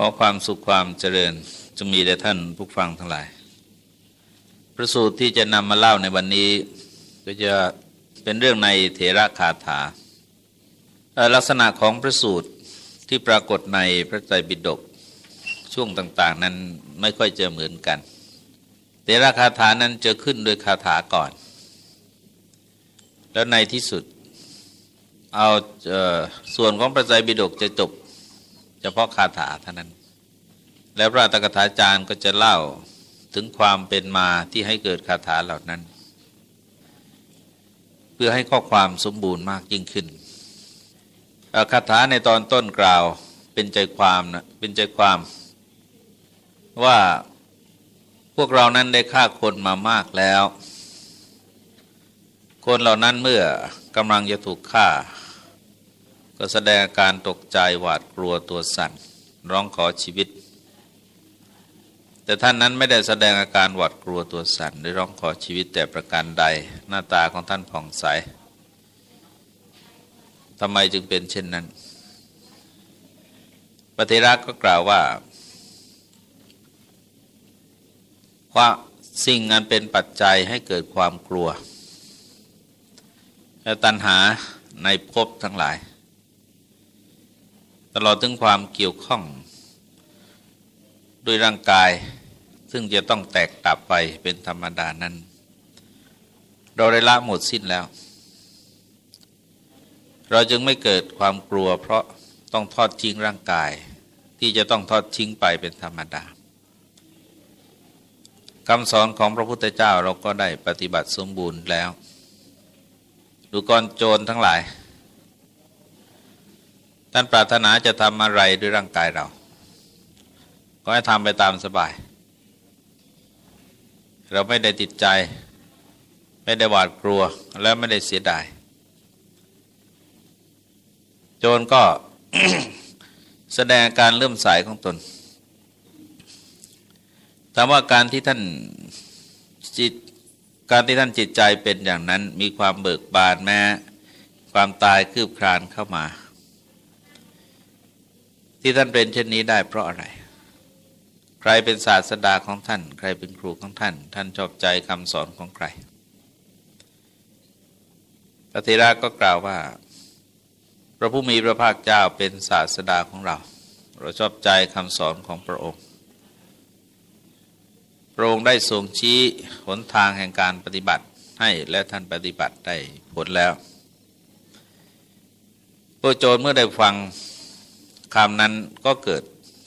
ขอความสุขความเจริญจะมีแด่ท่านผู้ฟังทั้งหลายพระสูตรที่จะนำมาเล่าในวันนี้ ก็จะเป็นเรื่องในเถระคาถา ลักษณะของพระสูตรที่ปรากฏในพระไตรปิฎกช่วงต่าง ๆ นั้นไม่ค่อยจะเหมือนกัน เถระคาถานั้นจะขึ้นโดยคาถาก่อน แล้วในที่สุด เอาส่วนของพระไตรปิฎกจะจบ เฉพาะคาถาเท่านั้น แล้วพระตกถาจารย์ก็จะเล่าถึงความเป็นมาที่ให้เกิดคาถาเหล่านั้น เพื่อให้ข้อความสมบูรณ์มากยิ่งขึ้นคาถาในตอนต้นกล่าวเป็นใจความนะเป็นใจความว่าพวกเรานั้นได้ฆ่าคนมามากแล้ว คนเหล่านั้นเมื่อกำลังจะถูกฆ่า ก็แสดงอาการตกใจหวาดกลัวตัวสั่นร้องขอชีวิต แต่ท่านนั้นไม่ได้แสดงอาการหวาดกลัวตัวสั่นหรือร้องขอชีวิตแต่ประการใด หน้าตาของท่านผ่องใสทำไมจึงเป็นเช่นนั้นปฏิรักษ์ก็กล่าวว่าควาสิ่งนั้นเป็นปัจจัยให้เกิดความกลัวและตัณหาในภพทั้งหลาย ลอดถึงความเกี่ยวข้องด้วยร่างกาย ซึ่งจะต้องแตกตับไปเป็นธรรมดานั้น เราได้ละหมดสิ้นแล้ว เราจึงไม่เกิดความกลัว เพราะต้องทอดทิ้งร่างกาย ที่จะต้องทอดทิ้งไปเป็นธรรมดาคำสอนของพระพุทธเจ้าเราก็ได้ปฏิบัติสมบูรณ์แล้ว ดูกรโจรทั้งหลาย ท่านปรารถนาจะทำอะไรด้วยร่างกายเรา ก็ให้ทำไปตามสบาย เราไม่ได้ติดใจ ไม่ได้หวาดกลัวและไม่ได้เสียดาย โจรก็แสดงการเลื่อมใสของตนถามว่าการที่ท่านจิตการที่ท่านจิตใจเป็นอย่างนั้น มีความเบิกบานแม้ ความตายคืบคลานเข้ามา ที่ท่านเป็นเช่นนี้ได้เพราะอะไร ใครเป็นศาสดาของท่าน ใครเป็นครูของท่าน ท่านชอบใจคำสอนของใครพระเทระก็กล่าวว่า พระผู้มีพระภาคเจ้าเป็นศาสดาของเรา เราชอบใจคำสอนของพระองค์ พระองค์ได้ทรงชี้หนทางแห่งการปฏิบัติให้และท่านปฏิบัติได้ผลแล้วพระโจรเมื่อได้ฟัง คำนั้นก็เกิด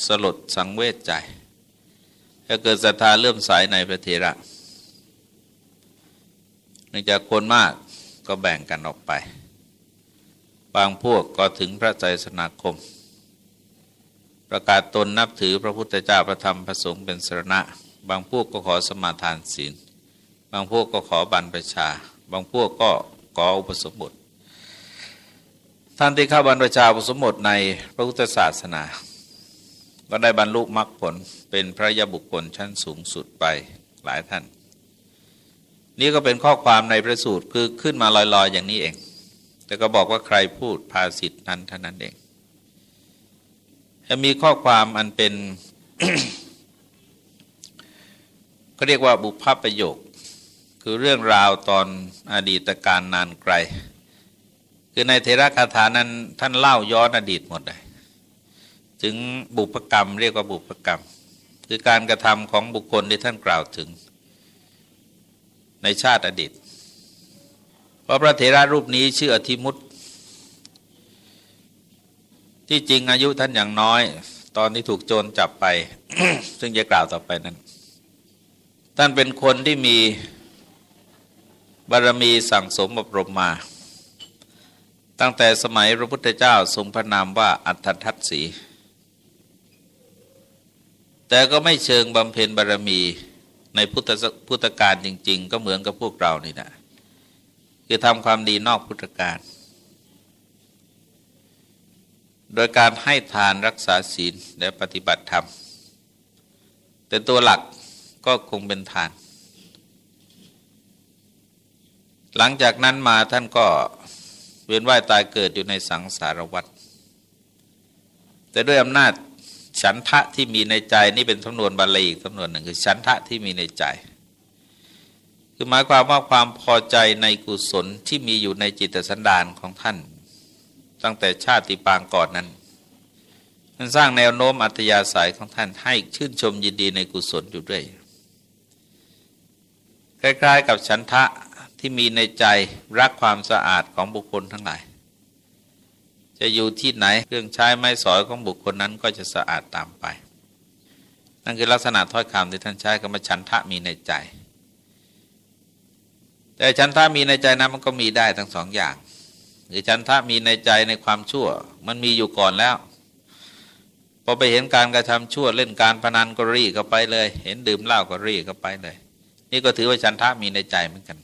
สลดสังเวชใจจะเกิดศรัทธาเลื่อมใสในพระเถระเนื่องจากคนมากก็แบ่งกันออกไป บางพวกก็ถึงพระใจสนาคม ประกาศตนนับถือพระพุทธเจ้าพระธรรมพระสงฆ์เป็นสรณะ บางพวกก็ขอสมาทานศีล บางพวกก็ขอบรรพชา บางพวกก็ขออุปสมบท ท่านที่เข้าบรรพชาอุสมบทในพระพุทธศาสนา ก็ได้บรรลุมรรคผลเป็นพระยาบุคคลชั้นสูงสุดไปหลายท่าน นี่ก็เป็นข้อความในพระสูตรคือขึ้นมาลอยๆอย่างนี้เอง แต่ก็บอกว่าใครพูดภาสิทธนั้นเท่านั้นเองจะมีข้อความอันเป็นเขาเรียกว่าบุพประโยค คือเรื่องราวตอนอดีตการนานไกล คือในเทระคาถานั้นท่านเล่าย้อนอดีตหมดเลยถึงบุพกรรมเรียกว่าบุพกรรม คือการกระทำของบุคคลที่ท่านกล่าวถึง ในชาติอดีตเพราะพระเถระรูปนี้ชื่ออธิมุตที่จริงอายุท่านอย่างน้อย ตอนที่ถูกโจรจับไป ซึ่งจะกล่าวต่อไปนั้น ท่านเป็นคนที่มีบารมีสั่งสมอบรมมา ตั้งแต่สมัยพระพุทธเจ้าทรงพระนามว่าอัฏฐทัตสี แต่ก็ไม่เชิงบำเพ็ญบารมีในพุทธพุทธการจริง ๆ ก็เหมือนกับพวกเรานี่นะคือทำความดีนอกพุทธการ โดยการให้ทานรักษาศีลและปฏิบัติธรรม แต่ตัวหลักก็คงเป็นทาน หลังจากนั้นมาท่านก็ วียนว่ายตายเกิดอยู่ในสังสารวัฏแต่ด้วยอำนาจฉันทะที่มีในใจนี่เป็นสำนวนบาลีอีกสำนวนหนึ่งคือฉันทะที่มีในใจ คือหมายความว่าความพอใจในกุศลที่มีอยู่ในจิตสันดานของท่าน ตั้งแต่ชาติปางก่อนนั้นมันสร้างแนวโน้มอัตยาศัยของท่านให้ชื่นชมยินดีในกุศลอยู่ด้วยคล้ายๆ กับฉันทะ ที่มีในใจรักความสะอาดของบุคคลทั้งหลาย จะอยู่ที่ไหนเครื่องใช้ไม้สอยของบุคคลนั้นก็จะสะอาดตามไป นั่นคือลักษณะถ้อยคำที่ท่านใช้คำว่าฉันทะมีในใจ แต่ฉันทะมีในใจนั้นมันก็มีได้ทั้งสองอย่าง หรือฉันทะมีในใจในความชั่ว มันมีอยู่ก่อนแล้วพอไปเห็นการกระทำชั่วเล่นการพนันก็รีเข้าไปเลย เห็นดื่มเหล้าก็รีเข้าไปเลย นี่ก็ถือว่าฉันทะมีในใจเหมือนกัน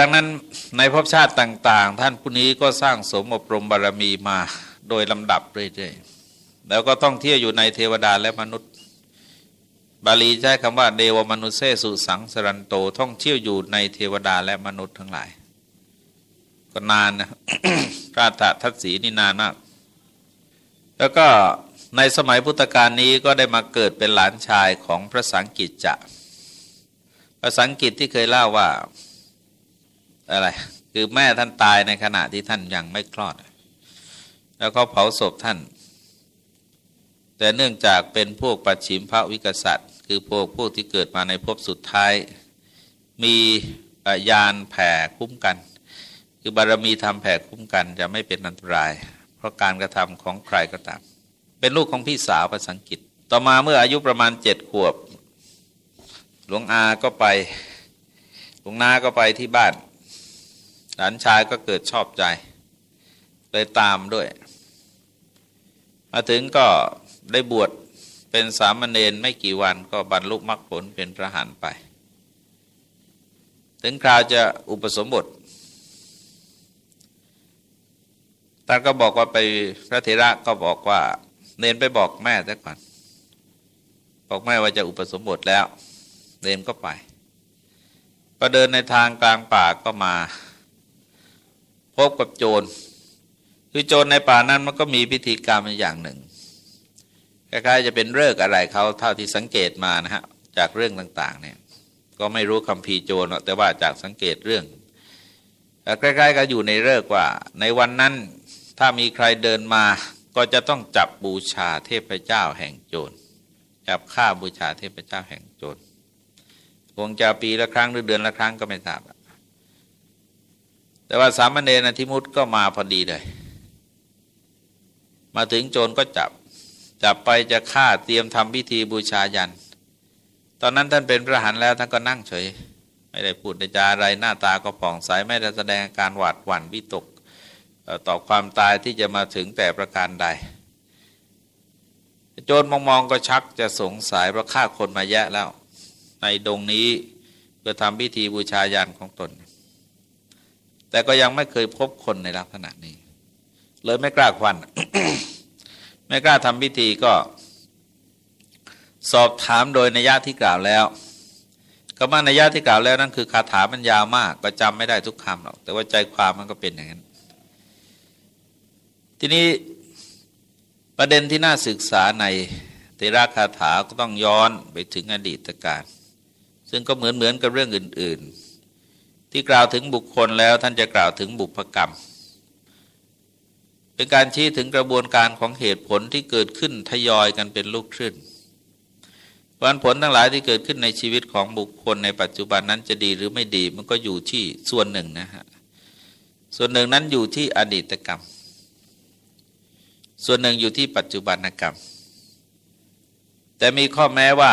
ดังนั้นในภพชาติต่าง ๆ ท่านผู้นี้ก็สร้างสมอบรมบารมีมาโดยลำดับเรื่อยๆ แล้วก็ต้องเที่ยวอยู่ในเทวดาและมนุษย์ บาลีใช้คำว่าเดวมนุษเซสุสังสรันโตท่องเที่ยวอยู่ในเทวดาและมนุษย์ทั้งหลาย ก็นานนะพระทัศสีนี่นานมาก แล้วก็ในสมัยพุทธกาลนี้ก็ได้มาเกิดเป็นหลานชายของพระสังกิจจะ พระสังกิจที่เคยเล่าว่า อะไร คือแม่ท่านตายในขณะที่ท่านยังไม่คลอด แล้วก็เผาศพท่าน แต่เนื่องจากเป็นพวกปัจฉิมพระวิกษัตริย์ คือพวกพวกที่เกิดมาในภพสุดท้าย มียานแผ่คุ้มกัน คือบารมีทำแผ่คุ้มกันจะไม่เป็นอันตราย เพราะการกระทำของใครก็ตาม เป็นลูกของพี่สาวภาษาอังกฤษ ต่อมาเมื่ออายุประมาณเจ็ดขวบ หลวงอาก็ไปหลวงนาก็ไปที่บ้าน หลานชายก็เกิดชอบใจเลยตามด้วย มาถึงก็ได้บวชเป็นสามเณรไม่กี่วันก็บรรลุมรรคผลเป็นพระหันไป ถึงคราวจะอุปสมบทท่านก็บอกว่าไปพระเถระก็บอกว่า เนนไปบอกแม่ซะก่อน บอกแม่ว่าจะอุปสมบทแล้ว เนนก็ไปพอเดินในทางกลางป่าก็มา พบกับโจร คือโจรในป่านั้นมันก็มีพิธีกรรมอย่างหนึ่งคล้ายๆจะเป็นเลิกอะไรเขาเท่าที่สังเกตมานะฮะจากเรื่องต่างๆเนี่ยก็ไม่รู้คำพีโจรแต่ว่าจากสังเกตเรื่องใกล้ๆก็อยู่ในเลิกว่า ในวันนั้นถ้ามีใครเดินมาก็จะต้องจับบูชาเทพเจ้าแห่งโจร จับฆ่าบูชาเทพเจ้าแห่งโจรคงจะปีละครั้งหรือเดือนละครั้งก็ไม่ทราบ แต่ว่าสามเณรทิมุตก็มาพอดีเลย มาถึงโจรก็จับ จับไปจะฆ่าเตรียมทำพิธีบูชายัน ตอนนั้นท่านเป็นพระหันแล้วท่านก็นั่งเฉย ไม่ได้พูดในจาอะไรหน้าตาก็ผ่องใสไม่ได้แสดงการหวาดหวั่นวิตกต่อความตายที่จะมาถึงแต่ประการใด โจรมองๆก็ชักจะสงสัยเพราะฆ่าคนมาแยะแล้ว ในดงนี้เพื่อทำพิธีบูชายันของตน แต่ก็ยังไม่เคยพบคนในลักษณะนี้ เลยไม่กล้าควัน ไม่กล้าทำพิธีก็ สอบถามโดยนัยยะที่กล่าวแล้วก็มานัยยะที่กล่าวแล้วนั่นคือคาถามันยาวมาก ก็จำไม่ได้ทุกคำหรอก แต่ว่าใจความมันก็เป็นอย่างนั้น ทีนี้ประเด็นที่น่าศึกษาในเทระคาถาก็ต้องย้อนไปถึงอดีตการ ซึ่งก็เหมือนเหมือนกับเรื่องอื่น ๆ ที่กล่าวถึงบุคคลแล้วท่านจะกล่าวถึงบุพกรรม เป็นการชี้ถึงกระบวนการของเหตุผลที่เกิดขึ้นทยอยกันเป็นลูกคลื่นวันผลทั้งหลายที่เกิดขึ้นในชีวิตของบุคคลในปัจจุบันนั้นจะดีหรือไม่ดีมันก็อยู่ที่ส่วนหนึ่งนะฮะส่วนหนึ่งนั้นอยู่ที่อดีตกรรม ส่วนหนึ่งอยู่ที่ปัจจุบันกรรม แต่มีข้อแม้ว่า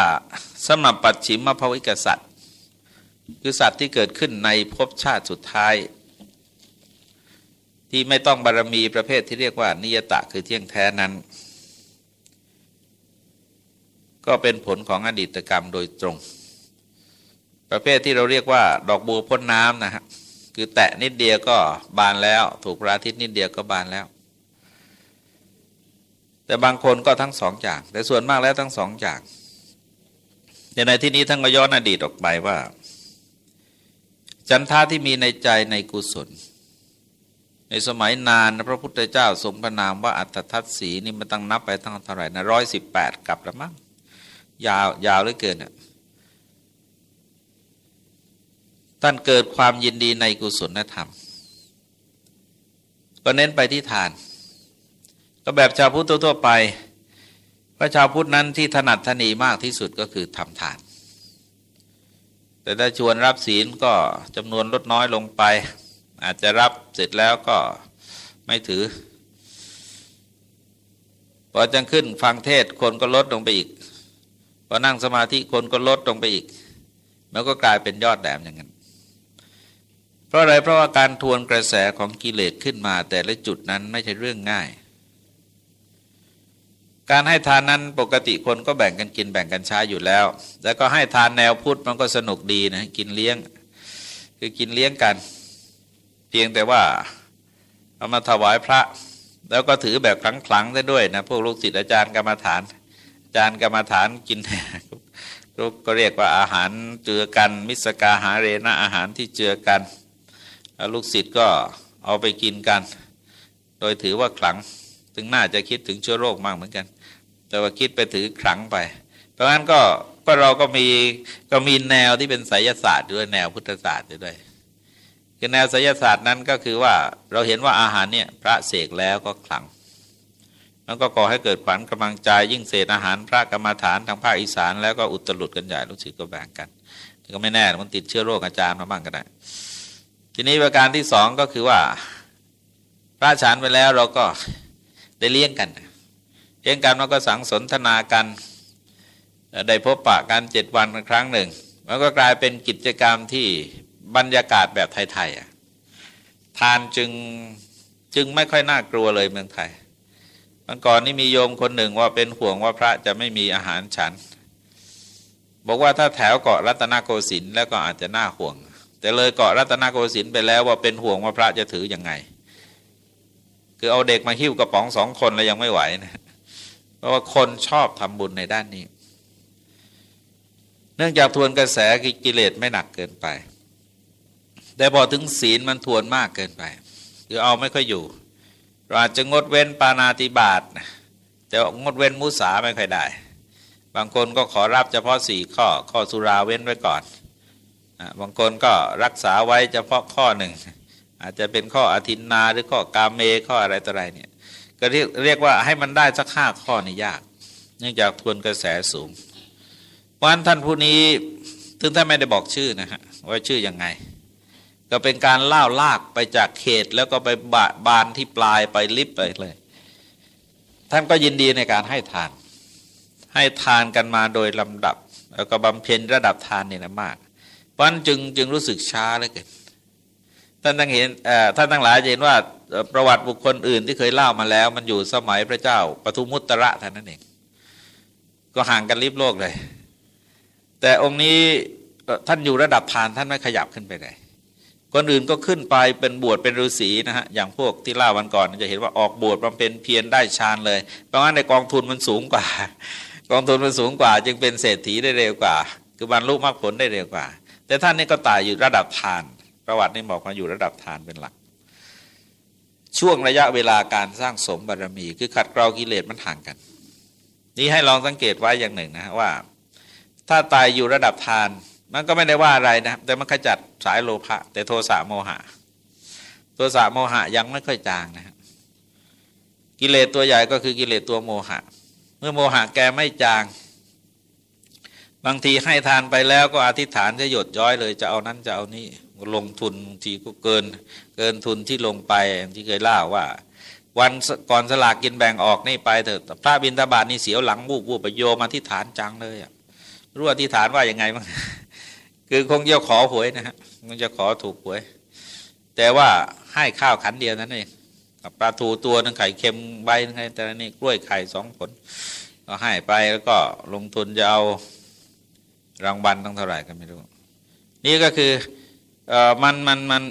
สำหรับปัจฉิมภวิกษัตริย คือสัตว์ที่เกิดขึ้นในภพชาติสุดท้าย ที่ไม่ต้องบารมีประเภทที่เรียกว่า นิยตะคือเที่ยงแท้นั้น ก็เป็นผลของอดีตกรรมโดยตรง ประเภทที่เราเรียกว่า ดอกบัวพ่นน้ำนะฮะคือแตะนิดเดียวก็บานแล้ว ถูกพระอาทิตย์นิดเดียวก็บานแล้ว แต่บางคนก็ทั้งสองอย่างแต่ส่วนมากแล้วทั้งสองอย่างในที่นี้ท่านก็ย้อนอดีตออกไปว่า จันทาที่มีในใจในกุศล ในสมัยนานพระพุทธเจ้าทรงพระนามว่าอัตทัศสีนี่มันตั้งนับไปตั้งเท่าไหร่นะร้อยสิบแปดกับละมั้งยาวยาวเหลือเกินอะท่านเกิดความยินดีในกุศลธรรม ก็เน้นไปที่ทาน ก็แบบชาวพุทธทั่วไป พระชาวพุทธนั้นที่ถนัดทนีมากที่สุดก็คือทำทาน แต่ถ้าชวนรับศีลก็จำนวนลดน้อยลงไป อาจจะรับเสร็จแล้วก็ไม่ถือ พอจังขึ้นฟังเทศคนก็ลดลงไปอีก พอนั่งสมาธิคนก็ลดลงไปอีกแล้วก็กลายเป็นยอดแหลมอย่างนั้น เพราะอะไรเพราะว่าการทวนกระแสของกิเลสขึ้นมาแต่ละจุดนั้นไม่ใช่เรื่องง่าย การให้ทานนั้นปกติคนก็แบ่งกันกินแบ่งกันใช้อยู่แล้ว แล้วก็ให้ทานแนวพุทธมันก็สนุกดีนะกินเลี้ยง คือกินเลี้ยงกัน เพียงแต่ว่าเอามาถวายพระ แล้วก็ถือแบบคลังๆได้ด้วยนะพวกลูกศิษย์อาจารย์กรรมฐาน อาจารย์กรรมฐานกินก็เรียกว่าอาหารเจือกัน มิสกาหาเรนะอาหารที่เจือกันลูกศิษย์ก็เอาไปกินกัน โดยถือว่าขลังถึงน่าจะคิดถึงเชื้อโรคมากเหมือนกัน แต่ว่าคิดไปถือขลังไป เพราะงั้นก็ก็เราก็มีก็มีแนวที่เป็นไสยศาสตร์ด้วยแนวพุทธศาสตร์ด้วยคือแนวไสยศาสตร์นั้นก็คือว่าเราเห็นว่าอาหารเนี่ยพระเสกแล้วก็ขลังแล้วก็ก่อให้เกิดขวัญกำลังใจยิ่งเศษอาหารพระกรรมาฐานทางภาคอีสานแล้วก็อุตรุดกันใหญ่ลูกศิษย์ก็แบ่งกันก็ไม่แน่มันติดเชื้อโรคอาจารย์มาบ้างก็ได้ ทีนี้ประการที่สองก็คือว่า พระฉันไปแล้วเราก็ได้เลี้ยงกัน เลี้ยงกันมันก็สังสนทนากันได้พบปะกันเจ็ดวันครั้งหนึ่ง มันก็กลายเป็นกิจกรรมที่บรรยากาศแบบไทยๆทานจึงจึงไม่ค่อยน่ากลัวเลยเมืองไทยมันก่อนนี่มีโยมคนหนึ่งว่าเป็นห่วงว่าพระจะไม่มีอาหารฉัน บอกว่าถ้าแถวเกาะรัตนโกสินทร์แล้วก็อาจจะน่าห่วง แต่เลยเกาะรัตนโกสินทร์ไปแล้วว่าเป็นห่วงว่าพระจะถืออยังไง คือเอาเด็กมาหิ้วกระป๋องสองคนแล้วยังไม่ไหวนะ เพราะว่าคนชอบทำบุญในด้านนี้ เนื่องจากทวนกระแสกิเลสไม่หนักเกินไป แต่พอถึงศีลมันทวนมากเกินไปคือเอาไม่ค่อยอยู่ เราอาจจะงดเว้นปานาติบาตแต่งดเว้นมุสาไม่ค่อยได้ บางคนก็ขอรับเฉพาะสี่ข้อ ข้อสุราเว้นไว้ก่อน บางคนก็รักษาไว้เฉพาะข้อหนึ่ง อาจจะเป็นข้ออธินนาหรือข้อกาเมข้ออะไรต่ออะไรเนี่ย ก็เรียกเรียกว่าให้มันได้สักห้าข้อนี่ยาก เนื่องจากทวนกระแสสูงวันท่านผู้นี้ถึงท่านไม่ได้บอกชื่อนะฮะว่าชื่อยังไง ก็เป็นการเล่าลากไปจากเขตแล้วก็ไปบาบานที่ปลายไปลิบไปเลย ท่านก็ยินดีในการให้ทาน ให้ทานกันมาโดยลำดับ แล้วก็บำเพ็ญระดับทานเนี่ยนะมากวันจึงจึงรู้สึกช้าเลยเกิน ท่านตั้งเห็นท่านทั้งหลายเห็นว่าประวัติบุคคลอื่นที่เคยเล่ามาแล้ว มันอยู่สมัยพระเจ้าปทุมุตระท่านนั่นเองก็ห่างกันลิบโลกเลย แต่องค์นี้ท่านอยู่ระดับทานท่านไม่ขยับขึ้นไปไหนคนอื่นก็ขึ้นไปเป็นบวชเป็นฤาษีนะฮะอย่างพวกที่เล่าวันก่อนจะเห็นว่าออกบวชบำเพ็ญเพียรได้ฌานเลยเพราะว่าในกองทุนมันสูงกว่า กองทุนมันสูงกว่า จึงเป็นเศรษฐีได้เร็วกว่า คือบรรลุมรรคผลได้เร็วกว่า แต่ท่านนี่ก็ตายอยู่ระดับทาน ประวัตินี่บอกมาอยู่ระดับทานเป็นหลัก ช่วงระยะเวลาการสร้างสมบารมี คือขัดเกลากิเลสมันห่างกัน นี่ให้ลองสังเกตไว้อย่างหนึ่งนะว่า ถ้าตายอยู่ระดับทาน มันก็ไม่ได้ว่าอะไรนะแต่มันขจัดสายโลภะแต่โทสะโมหะโทสะโมหะยังไม่ค่อยจางนะกิเลสตัวใหญ่ก็คือกิเลสตัวโมหะ เมื่อโมหะแกไม่จางบางทีให้ทานไปแล้วก็อธิษฐานจะหยดย้อยเลยจะเอานั้นจะเอานี่ ลงทุนบางทีก็เกินเกินทุนที่ลงไปที่เคยเล่าว่า วันก่อนสลากกินแบ่งออกนี่ไปเถอะพระบินทบาทนี่เสียวหลังวูบวูบไปโยมาที่ฐานจังเลยอะรู้อธิษฐานว่าอย่างไงบ้างคือคงจะขอหวยนะฮะคงจะขอถูกหวย แต่ว่าให้ข้าวขันเดียวนั้นเองกับปลาทูตัวนึงไข่เค็มใบนึงไงแต่นี่กล้วยไข่สองผล ก็ให้ไปแล้วก็ลงทุนจะเอารางวัลต้องเท่าไหร่ก็ไม่รู้ นี่ก็คือ มันมันมัน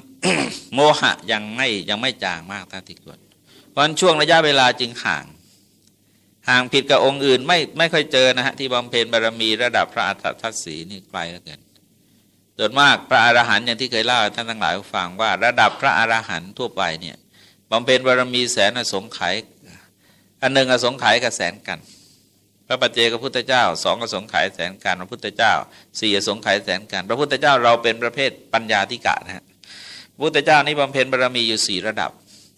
โมหะยังไม่ยังไม่จางมากถ้าที่ควรเพราะช่วงระยะเวลาจึงห่าง ห่างผิดกับองค์อื่นไม่ไม่ค่อยเจอนะฮะที่บำเพ็ญบารมีระดับพระอัฏฐทัศสีนี่ไกลเหลือเกินโดยมากพระอรหันต์อย่างที่เคยเล่าท่านทั้งหลายฟังว่าระดับพระอรหันต์ทั่วไปเนี่ยบำเพ็ญบารมีแสนอสงไขยอันหนึ่งอสงไขยกับแสนกัน พระปัจเจกพระพุทธเจ้าสองอสงไขยแสนกันพระพุทธเจ้าสี่อสงไขยแสนกันพระพุทธเจ้าเราเป็นประเภทปัญญาธิกะนะฮะพระพุทธเจ้านี่บำเพ็ญบารมีอยู่สี่ระดับ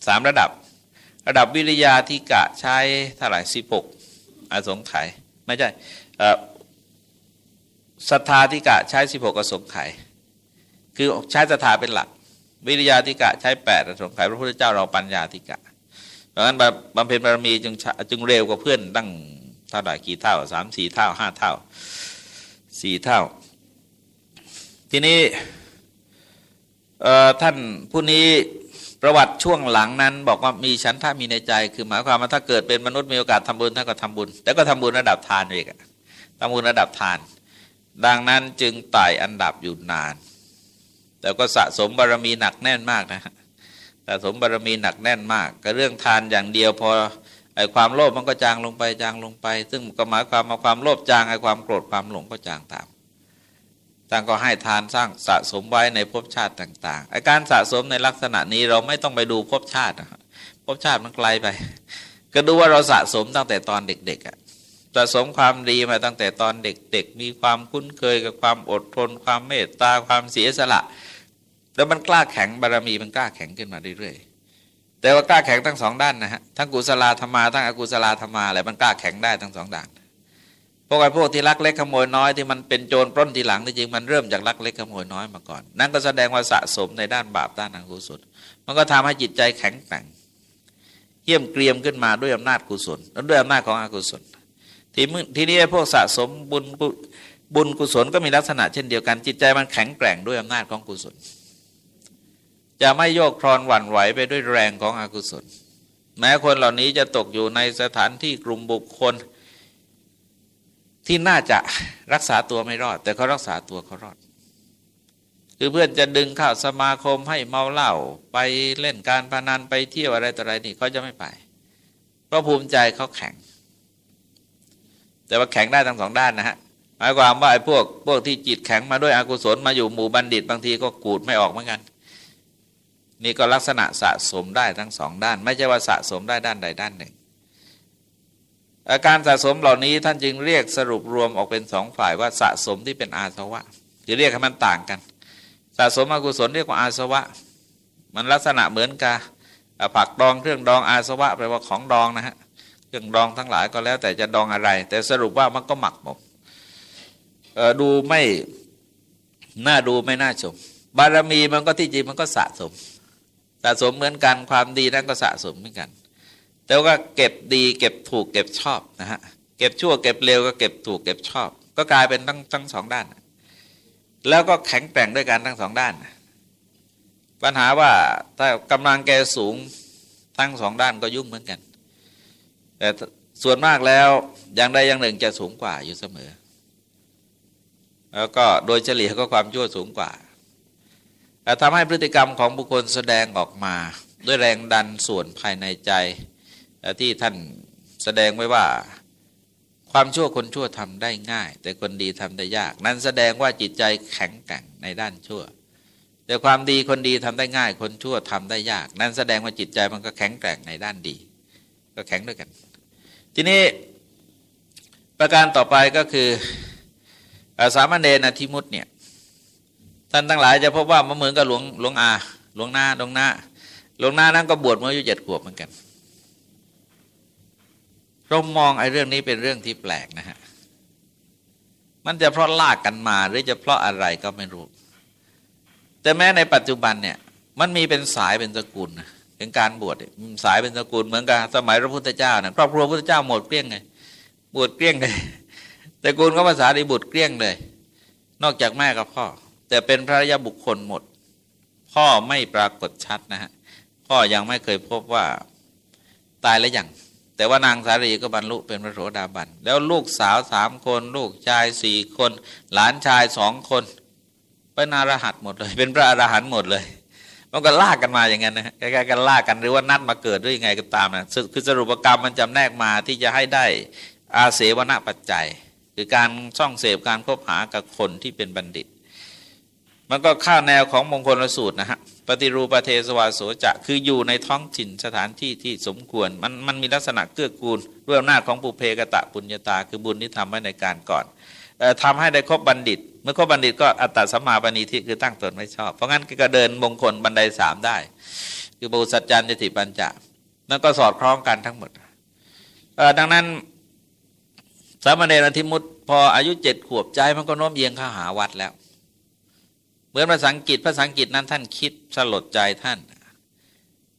สามระดับ ระดับวิริยาธิกะใช้เท่าไหร่สิบหกอสงไขยไม่ใช่ศรัทธาธิกะใช้สิบหกอสงไขยคือใช้ศรัทธาเป็นหลัก วิริยาธิกะใช้แปดอสงไขยพระพุทธเจ้าเราปัญญาธิกะ เพราะฉะนั้นบำเพ็ญบารมีจึงจึงเร็วกว่าเพื่อนตั้ง เท่าไหร่กี่เท่าสามสี่เท่าห้าเท่าสี่เท่า ทีนี้ท่านผู้นี้ประวัติช่วงหลังนั้น บอกว่ามีชั้นท่ามีในใจ คือหมายความว่าถ้าเกิดเป็นมนุษย์มีโอกาสทำบุญท่านก็ทำบุญ แต่ก็ทำบุญระดับทานเองทำบุญระดับทาน ดังนั้นจึงไต่อันดับอยู่นาน แต่ก็สะสมบารมีหนักแน่นมากนะสะสมบารมีหนักแน่นมาก ก็เรื่องทานอย่างเดียวพอ ไอ้ความโลภมันก็จางลงไปจางลงไป ซึ่งก็หมายความมาความโลภจางไอ้ความโกรธความหลงก็จางตามต่างก็ให้ทานสร้างสะสมไว้ในภพชาติต่างๆไอาการสะสมในลักษณะนี้เราไม่ต้องไปดูภพชาติภพชาติมันไกลไป ก็ดูว่าเราสะสมตั้งแต่ตอนเด็กๆอะสะสมความดีมาตั้งแต่ตอนเด็กๆ มีความคุ้นเคยกับความอดทน ความเมตตาความเสียสละ แล้วมันกล้าแข็งบารมีมันกล้าแข็งขึ้นมาเรื่อยๆ แต่ว่ากล้าแข็งทั้งสองด้านนะฮะทั้งกุศลธรรมาทั้งอกุศลธรรมาอะไรมันกล้าแข็งได้ทั้งสองด้านพวกไอ้พวกที่ลักเล็กขโมยน้อยที่มันเป็นโจรปล้นทีหลังจริงมันเริ่มจากลักเล็กขโมยน้อยมาก่อน นั่นก็แสดงว่าสะสมในด้านบาปด้านอกุศลมันก็ทำให้จิตใจแข็งแกร่งเยี่ยมเกรียมขึ้นมาด้วยอำนาจกุศลและด้วยอำนาจของอกุศล ทีทีนี้พวกสะสมบุญบุญกุศลก็มีลักษณะเช่นเดียวกันจิตใจมันแข็งแกร่งด้วยอำนาจของกุศล จะไม่โยกคลอนหวั่นไหวไปด้วยแรงของอกุศล แม้คนเหล่านี้จะตกอยู่ในสถานที่กลุ่มบุคคล ที่น่าจะรักษาตัวไม่รอด แต่เขารักษาตัวเขารอด คือเพื่อนจะดึงเข้าสมาคมให้เมาเหล้าไปเล่นการพนันไปเที่ยวอะไรต่ออะไรนี่เขาจะไม่ไป เพราะภูมิใจเขาแข็ง แต่ว่าแข็งได้ทั้งสองด้านนะฮะหมายความว่าไอ้พวกพวกที่จิตแข็งมาด้วยอกุศลมาอยู่หมู่บัณฑิตบางทีก็กูดไม่ออกเหมือนกัน นี่ก็ลักษณะสะสมได้ทั้งสองด้าน ไม่ใช่ว่าสะสมได้ด้านใดด้านหนึ่ง อาการสะสมเหล่านี้ท่านจึงเรียกสรุปรวมออกเป็นสองฝ่ายว่าสะสมที่เป็นอาสวะจะเรียกให้มันต่างกัน สะสมอกุศลเรียกว่าอาสวะ มันลักษณะเหมือนกับผักดองเครื่องดองอาสวะแปลว่าของดองนะฮะเครื่องดองทั้งหลายก็แล้วแต่จะดองอะไร แต่สรุปว่ามันก็หมักหมกดูไม่น่าดูไม่น่าชม บารมีมันก็ที่จริงมันก็สะสม สะสมเหมือนกันความดีนั้นก็สะสมเหมือนกัน แต่ว่าเก็บดีเก็บถูกเก็บชอบนะฮะเก็บชั่วเก็บเร็วก็เก็บถูกเก็บชอบ ก็กลายเป็นทั้งทั้งสองด้าน แล้วก็แข็งแกร่งด้วยกันทั้งสองด้าน ปัญหาว่าถ้ากำลังแกสูงทั้งสองด้านก็ยุ่งเหมือนกัน แต่ส่วนมากแล้วอย่างใดอย่างหนึ่งจะสูงกว่าอยู่เสมอ แล้วก็โดยเฉลี่ยก็ความชั่วสูงกว่า ทำให้พฤติกรรมของบุคคลแสดงออกมา ด้วยแรงดันส่วนภายในใจที่ท่านแสดงไว้ว่าความชั่วคนชั่วทำได้ง่าย แต่คนดีทำได้ยาก นั้นแสดงว่าจิตใจแข็งแกร่งในด้านชั่ว แต่ความดีคนดีทำได้ง่าย คนชั่วทำได้ยาก นั้นแสดงว่าจิตใจมันก็แข็งแกร่งในด้านดี ก็แข็งด้วยกัน ทีนี้ประการต่อไปก็คือสามเณรอธิมุตเนี่ย ท่านทั้งหลายจะพบว่ามันเหมือนกับหลวงหลวงอาหลวงนาหลวงนาหลวงนานั้นก็บวชเมื่ออายุเจ็ดขวบเหมือนกันเรามองไอ้เรื่องนี้เป็นเรื่องที่แปลกนะฮะมันจะเพราะลากกันมาหรือจะเพราะอะไรก็ไม่รู้ แต่แม้ในปัจจุบันเนี่ย มันมีเป็นสายเป็นสกุลเป็นการบวชสายเป็นสกุลเหมือนกับสมัยพระพุทธเจ้านะครอบครัวพระพุทธเจ้าหมดเกลี้ยงเลยบวชเกลี้ยงเลยแต่กุลก็ภาษาดีบุตรเกลี้ยงเลย นอกจากแม่กับพ่อ แต่เป็นพระยาบุคคลหมด พ่อไม่ปรากฏชัดนะฮะพ่อยังไม่เคยพบว่าตายแล้วยังแต่ว่านางสารีก็บรรลุเป็นพระโสดาบัน แล้วลูกสาวสามคน ลูกชายสี่คน หลานชายสองคนเป็นอรหัตหมดเลย เป็นพระอรหันต์หมดเลยมันก็ลากกันมาอย่างนั้นนะใกล้ๆกันลากกันหรือว่านัดมาเกิดด้วยยังไงก็ตามนะคือสรุปกรรมมันจำแนกมาที่จะให้ได้อาเสวนาปัจจัย คือการช่องเสพการคบหากับคนที่เป็นบัณฑิต มันก็ข้าแนวของมงคลสูตรนะฮะปฏิรูปรเทสวาโสจะคืออยู่ในท้องถิ่นสถานที่ที่สมควร มันมันมีลักษณะเกื้อกูลด้วยอำนาจของปุเพกะตะปุญญาตา คือบุญที่ทำไว้ในการก่อนทำให้ได้ครบบัณฑิต เมื่อครบบัณฑิตก็อัตตสัมมาปณีทิคือตั้งตนไม่ชอบ เพราะงั้นก็เดินมงคลบันไดสามได้ คือบุสัจจันยติปัญจะนั่นก็สอดคล้องกันทั้งหมดดังนั้นสามเณรอธิมุตพออายุเจ็ดขวบใจมันก็โน้มเอียงเข้าหาวัดแล้ว เหมือนภาษาอังกฤษภาษาอังกฤษนั้นท่านคิดสลดใจท่าน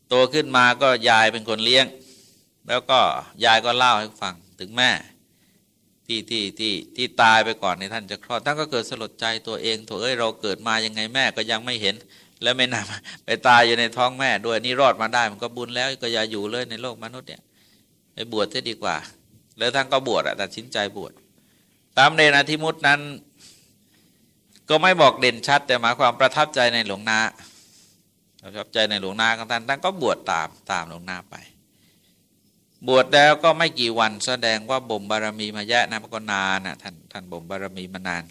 โตขึ้นมาก็ยายเป็นคนเลี้ยง แล้วก็ยายก็เล่าให้ฟังถึงแม่ ที่ที่ที่ที่ตายไปก่อนในท่านจะคลอดท่านก็เกิดสลดใจตัวเองตัวเอ้ยเราเกิดมายังไงแม่ก็ยังไม่เห็น แล้วไม่นำไปตายอยู่ในท้องแม่ด้วยนี่รอดมาได้มันก็บุญแล้วก็อย่าอยู่เลยในโลกมนุษย์เนี่ยไปบวชจะดีกว่า แล้วท่านก็บวชตัดสินใจบวชตามเนรอธิมุตนั้น ก็ไม่บอกเด่นชัด แต่หมายความประทับใจในหลวงนาประทับใจในหลวงนาของท่านท่านก็บวชตามตามหลวงนาไป บวชแล้วก็ไม่กี่วันแสดงว่าบ่มบารมีมาแยะนะก็นานนะท่านท่านบ่มบารมีมานาน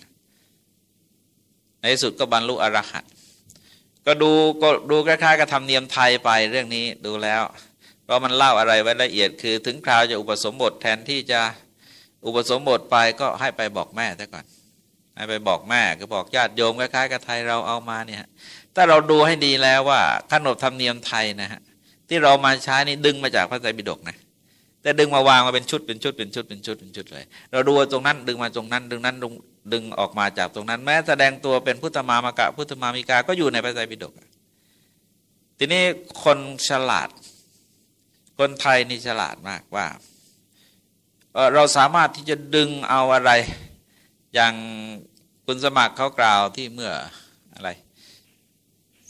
ในสุดก็บรรลุอรหัตก็ดูก็ดูคล้ายๆกับทำเนียมไทยไปเรื่องนี้ดูแล้วเพราะมันเล่าอะไรไว้ละเอียดคือ ถึงคราวจะอุปสมบทแทนที่จะอุปสมบทไปก็ให้ไปบอกแม่ซะก่อน ไปบอกแม่ก็บอกญาติโยมคล้ายๆกับไทยเราเอามาเนี่ยถ้าเราดูให้ดีแล้วว่าขนบธรรมเนียมไทยนะฮะที่เรามาใช้นี่ดึงมาจากพระไตรปิฎกนะแต่ดึงมาวางมาเป็นชุดเป็นชุดเป็นชุดเป็นชุดเป็นชุดเลย เราดูตรงนั้นดึงมาตรงนั้น ดึงนั้นดึงออกมาจากตรงนั้น แม้แสดงตัวเป็นพุทธมามากะพุทธมามิกาก็อยู่ในพระไตรปิฎกทีนี้คนฉลาด คนไทยนี่ฉลาดมากว่า เราสามารถที่จะดึงเอาอะไร อย่างคุณสมัครเขากล่าวที่เมื่ออะไร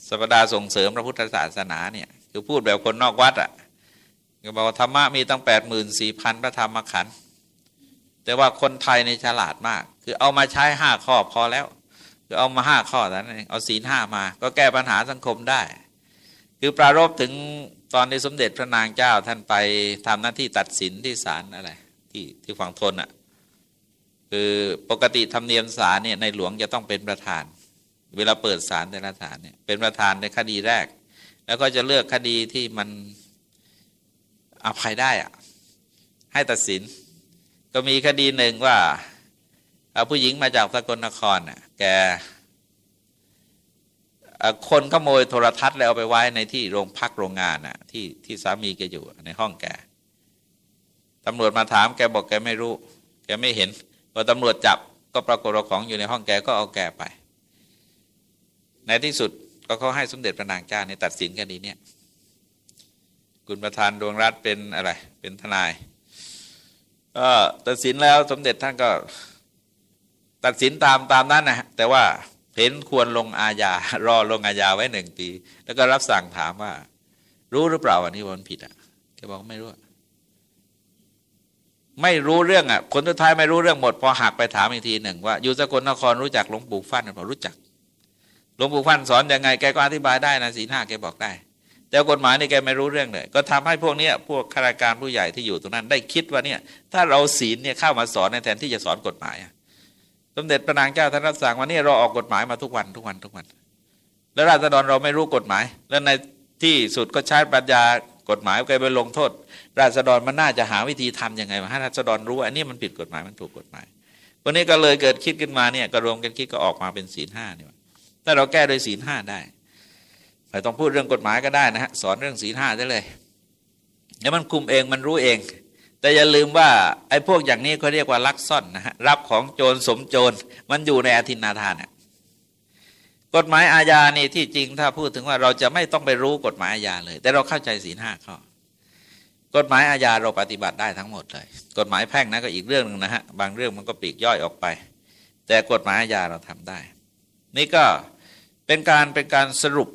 สัปดาห์ส่งเสริมพระพุทธศาสนาเนี่ยคือพูดแบบคนนอกวัดอะ่ะก็บอกว่าธรรมะมีตั้งแปดหมื่นสี่พันพระธรรมขันธ์แต่ว่าคนไทยในฉลาดมาก คือเอามาใช้ห้าข้อพอแล้ว คือเอามาห้าข้อนั้นเองเอาศีลห้ามา ก็แก้ปัญหาสังคมได้ คือปรารบถึงตอนที่สมเด็จพระนางเจ้าท่านไปทำหน้าที่ตัดสินที่ศาลอะไรที่ที่ฝั่งทนอะ่ะ คือปกติธรรมเนียมศาลเนี่ยในหลวงจะต้องเป็นประธาน เวลาเปิดศาลแต่ละศาลเนี่ยเป็นประธานในคดีแรก แล้วก็จะเลือกคดีที่มันอภัยได้อะให้ตัดสิน ก็มีคดีหนึ่งว่าเอาผู้หญิงมาจากสกลนครน่ะแกคนขโมยโทรทัศน์แล้วเอาไปไว้ในที่โรงพักโรงงานน่ะที่ที่สามีแกอยู่ในห้องแกตำรวจมาถามแกบอกแกไม่รู้ แกไม่เห็น พอตำรวจจับก็ปรากฏว่าของอยู่ในห้องแกก็เอาแกไป ในที่สุดก็เขาให้สมเด็จพระนางเจ้าในตัดสินคดีเนี้ยคุณประธานดวงรัฐเป็นอะไรเป็นทนายก็ตัดสินแล้วสมเด็จท่านก็ตัดสินตามตามนั้นนะแต่ว่าเห็นควรลงอาญารอลงอาญาไว้หนึ่งปี แล้วก็รับสั่งถามว่า รู้หรือเปล่าวันนี้วันผิดอะแกบอกไม่รู้ ไม่รู้เรื่องอะ คนทุดท้ายไม่รู้เรื่องหมด พอหักไปถามอีกทีหนึ่งว่าอยู่สกลนครรู้จักหลวงปู่ฟั่นหรือเปล่ารู้จักหลวงปู่ฟั่นสอนยังไงแกก็อธิบายได้นะสีหน้าแกบอกได้ แต่กฎหมายนี่แกไม่รู้เรื่องเลยก็ทำให้พวกนี้พวกข้าราชการผู้ใหญ่ที่อยู่ตรงนั้น ได้คิดว่าเนี่ย ถ้าเราศีลเนี่ยเข้ามาสอนในแทนที่จะสอนกฎหมายสมเด็จพระนางเจ้าท่านรับสั่งว่านี่เราออกกฎหมายมาทุกวันทุกวันทุกวัน แล้วราษฎรเราไม่รู้กฎหมาย แล้วในที่สุดก็ใช้ปัญญากฎหมายแกไปลงโทษ ราษฎรมันน่าจะหาวิธีทํำยังไงมาให้ราษฎรรู้อันนี้มันผิดกฎหมายมันถูกกฎหมายวันนี้ก็เลยเกิดคิดขึ้นมาเนี่ยก็รวมกันคิดก็ออกมาเป็นศีลห้าเนี่ยถ้าเราแก้โดยศีลห้าได้ไม่ต้องพูดเรื่องกฎหมายก็ได้นะฮะสอนเรื่องศีลห้าได้เลยแล้วมันคุมเองมันรู้เอง แต่อย่าลืมว่าไอ้พวกอย่างนี้เขาเรียกว่าลักซ่อนนะฮะรับของโจรสมโจรมันอยู่ในอธินาทานเนี่ย กฎหมายอาญานี่ที่จริงถ้าพูดถึงว่าเราจะไม่ต้องไปรู้กฎหมายอาญาเลย แต่เราเข้าใจศีลห้าข้อกฎหมายอาญาเราปฏิบัติได้ทั้งหมดเลย กฎหมายแพ่งนะก็อีกเรื่องหนึ่งนะฮะบางเรื่องมันก็ปีกย่อยออกไป แต่กฎหมายอาญาเราทำได้ นี่ก็เป็นการเป็นการสรุป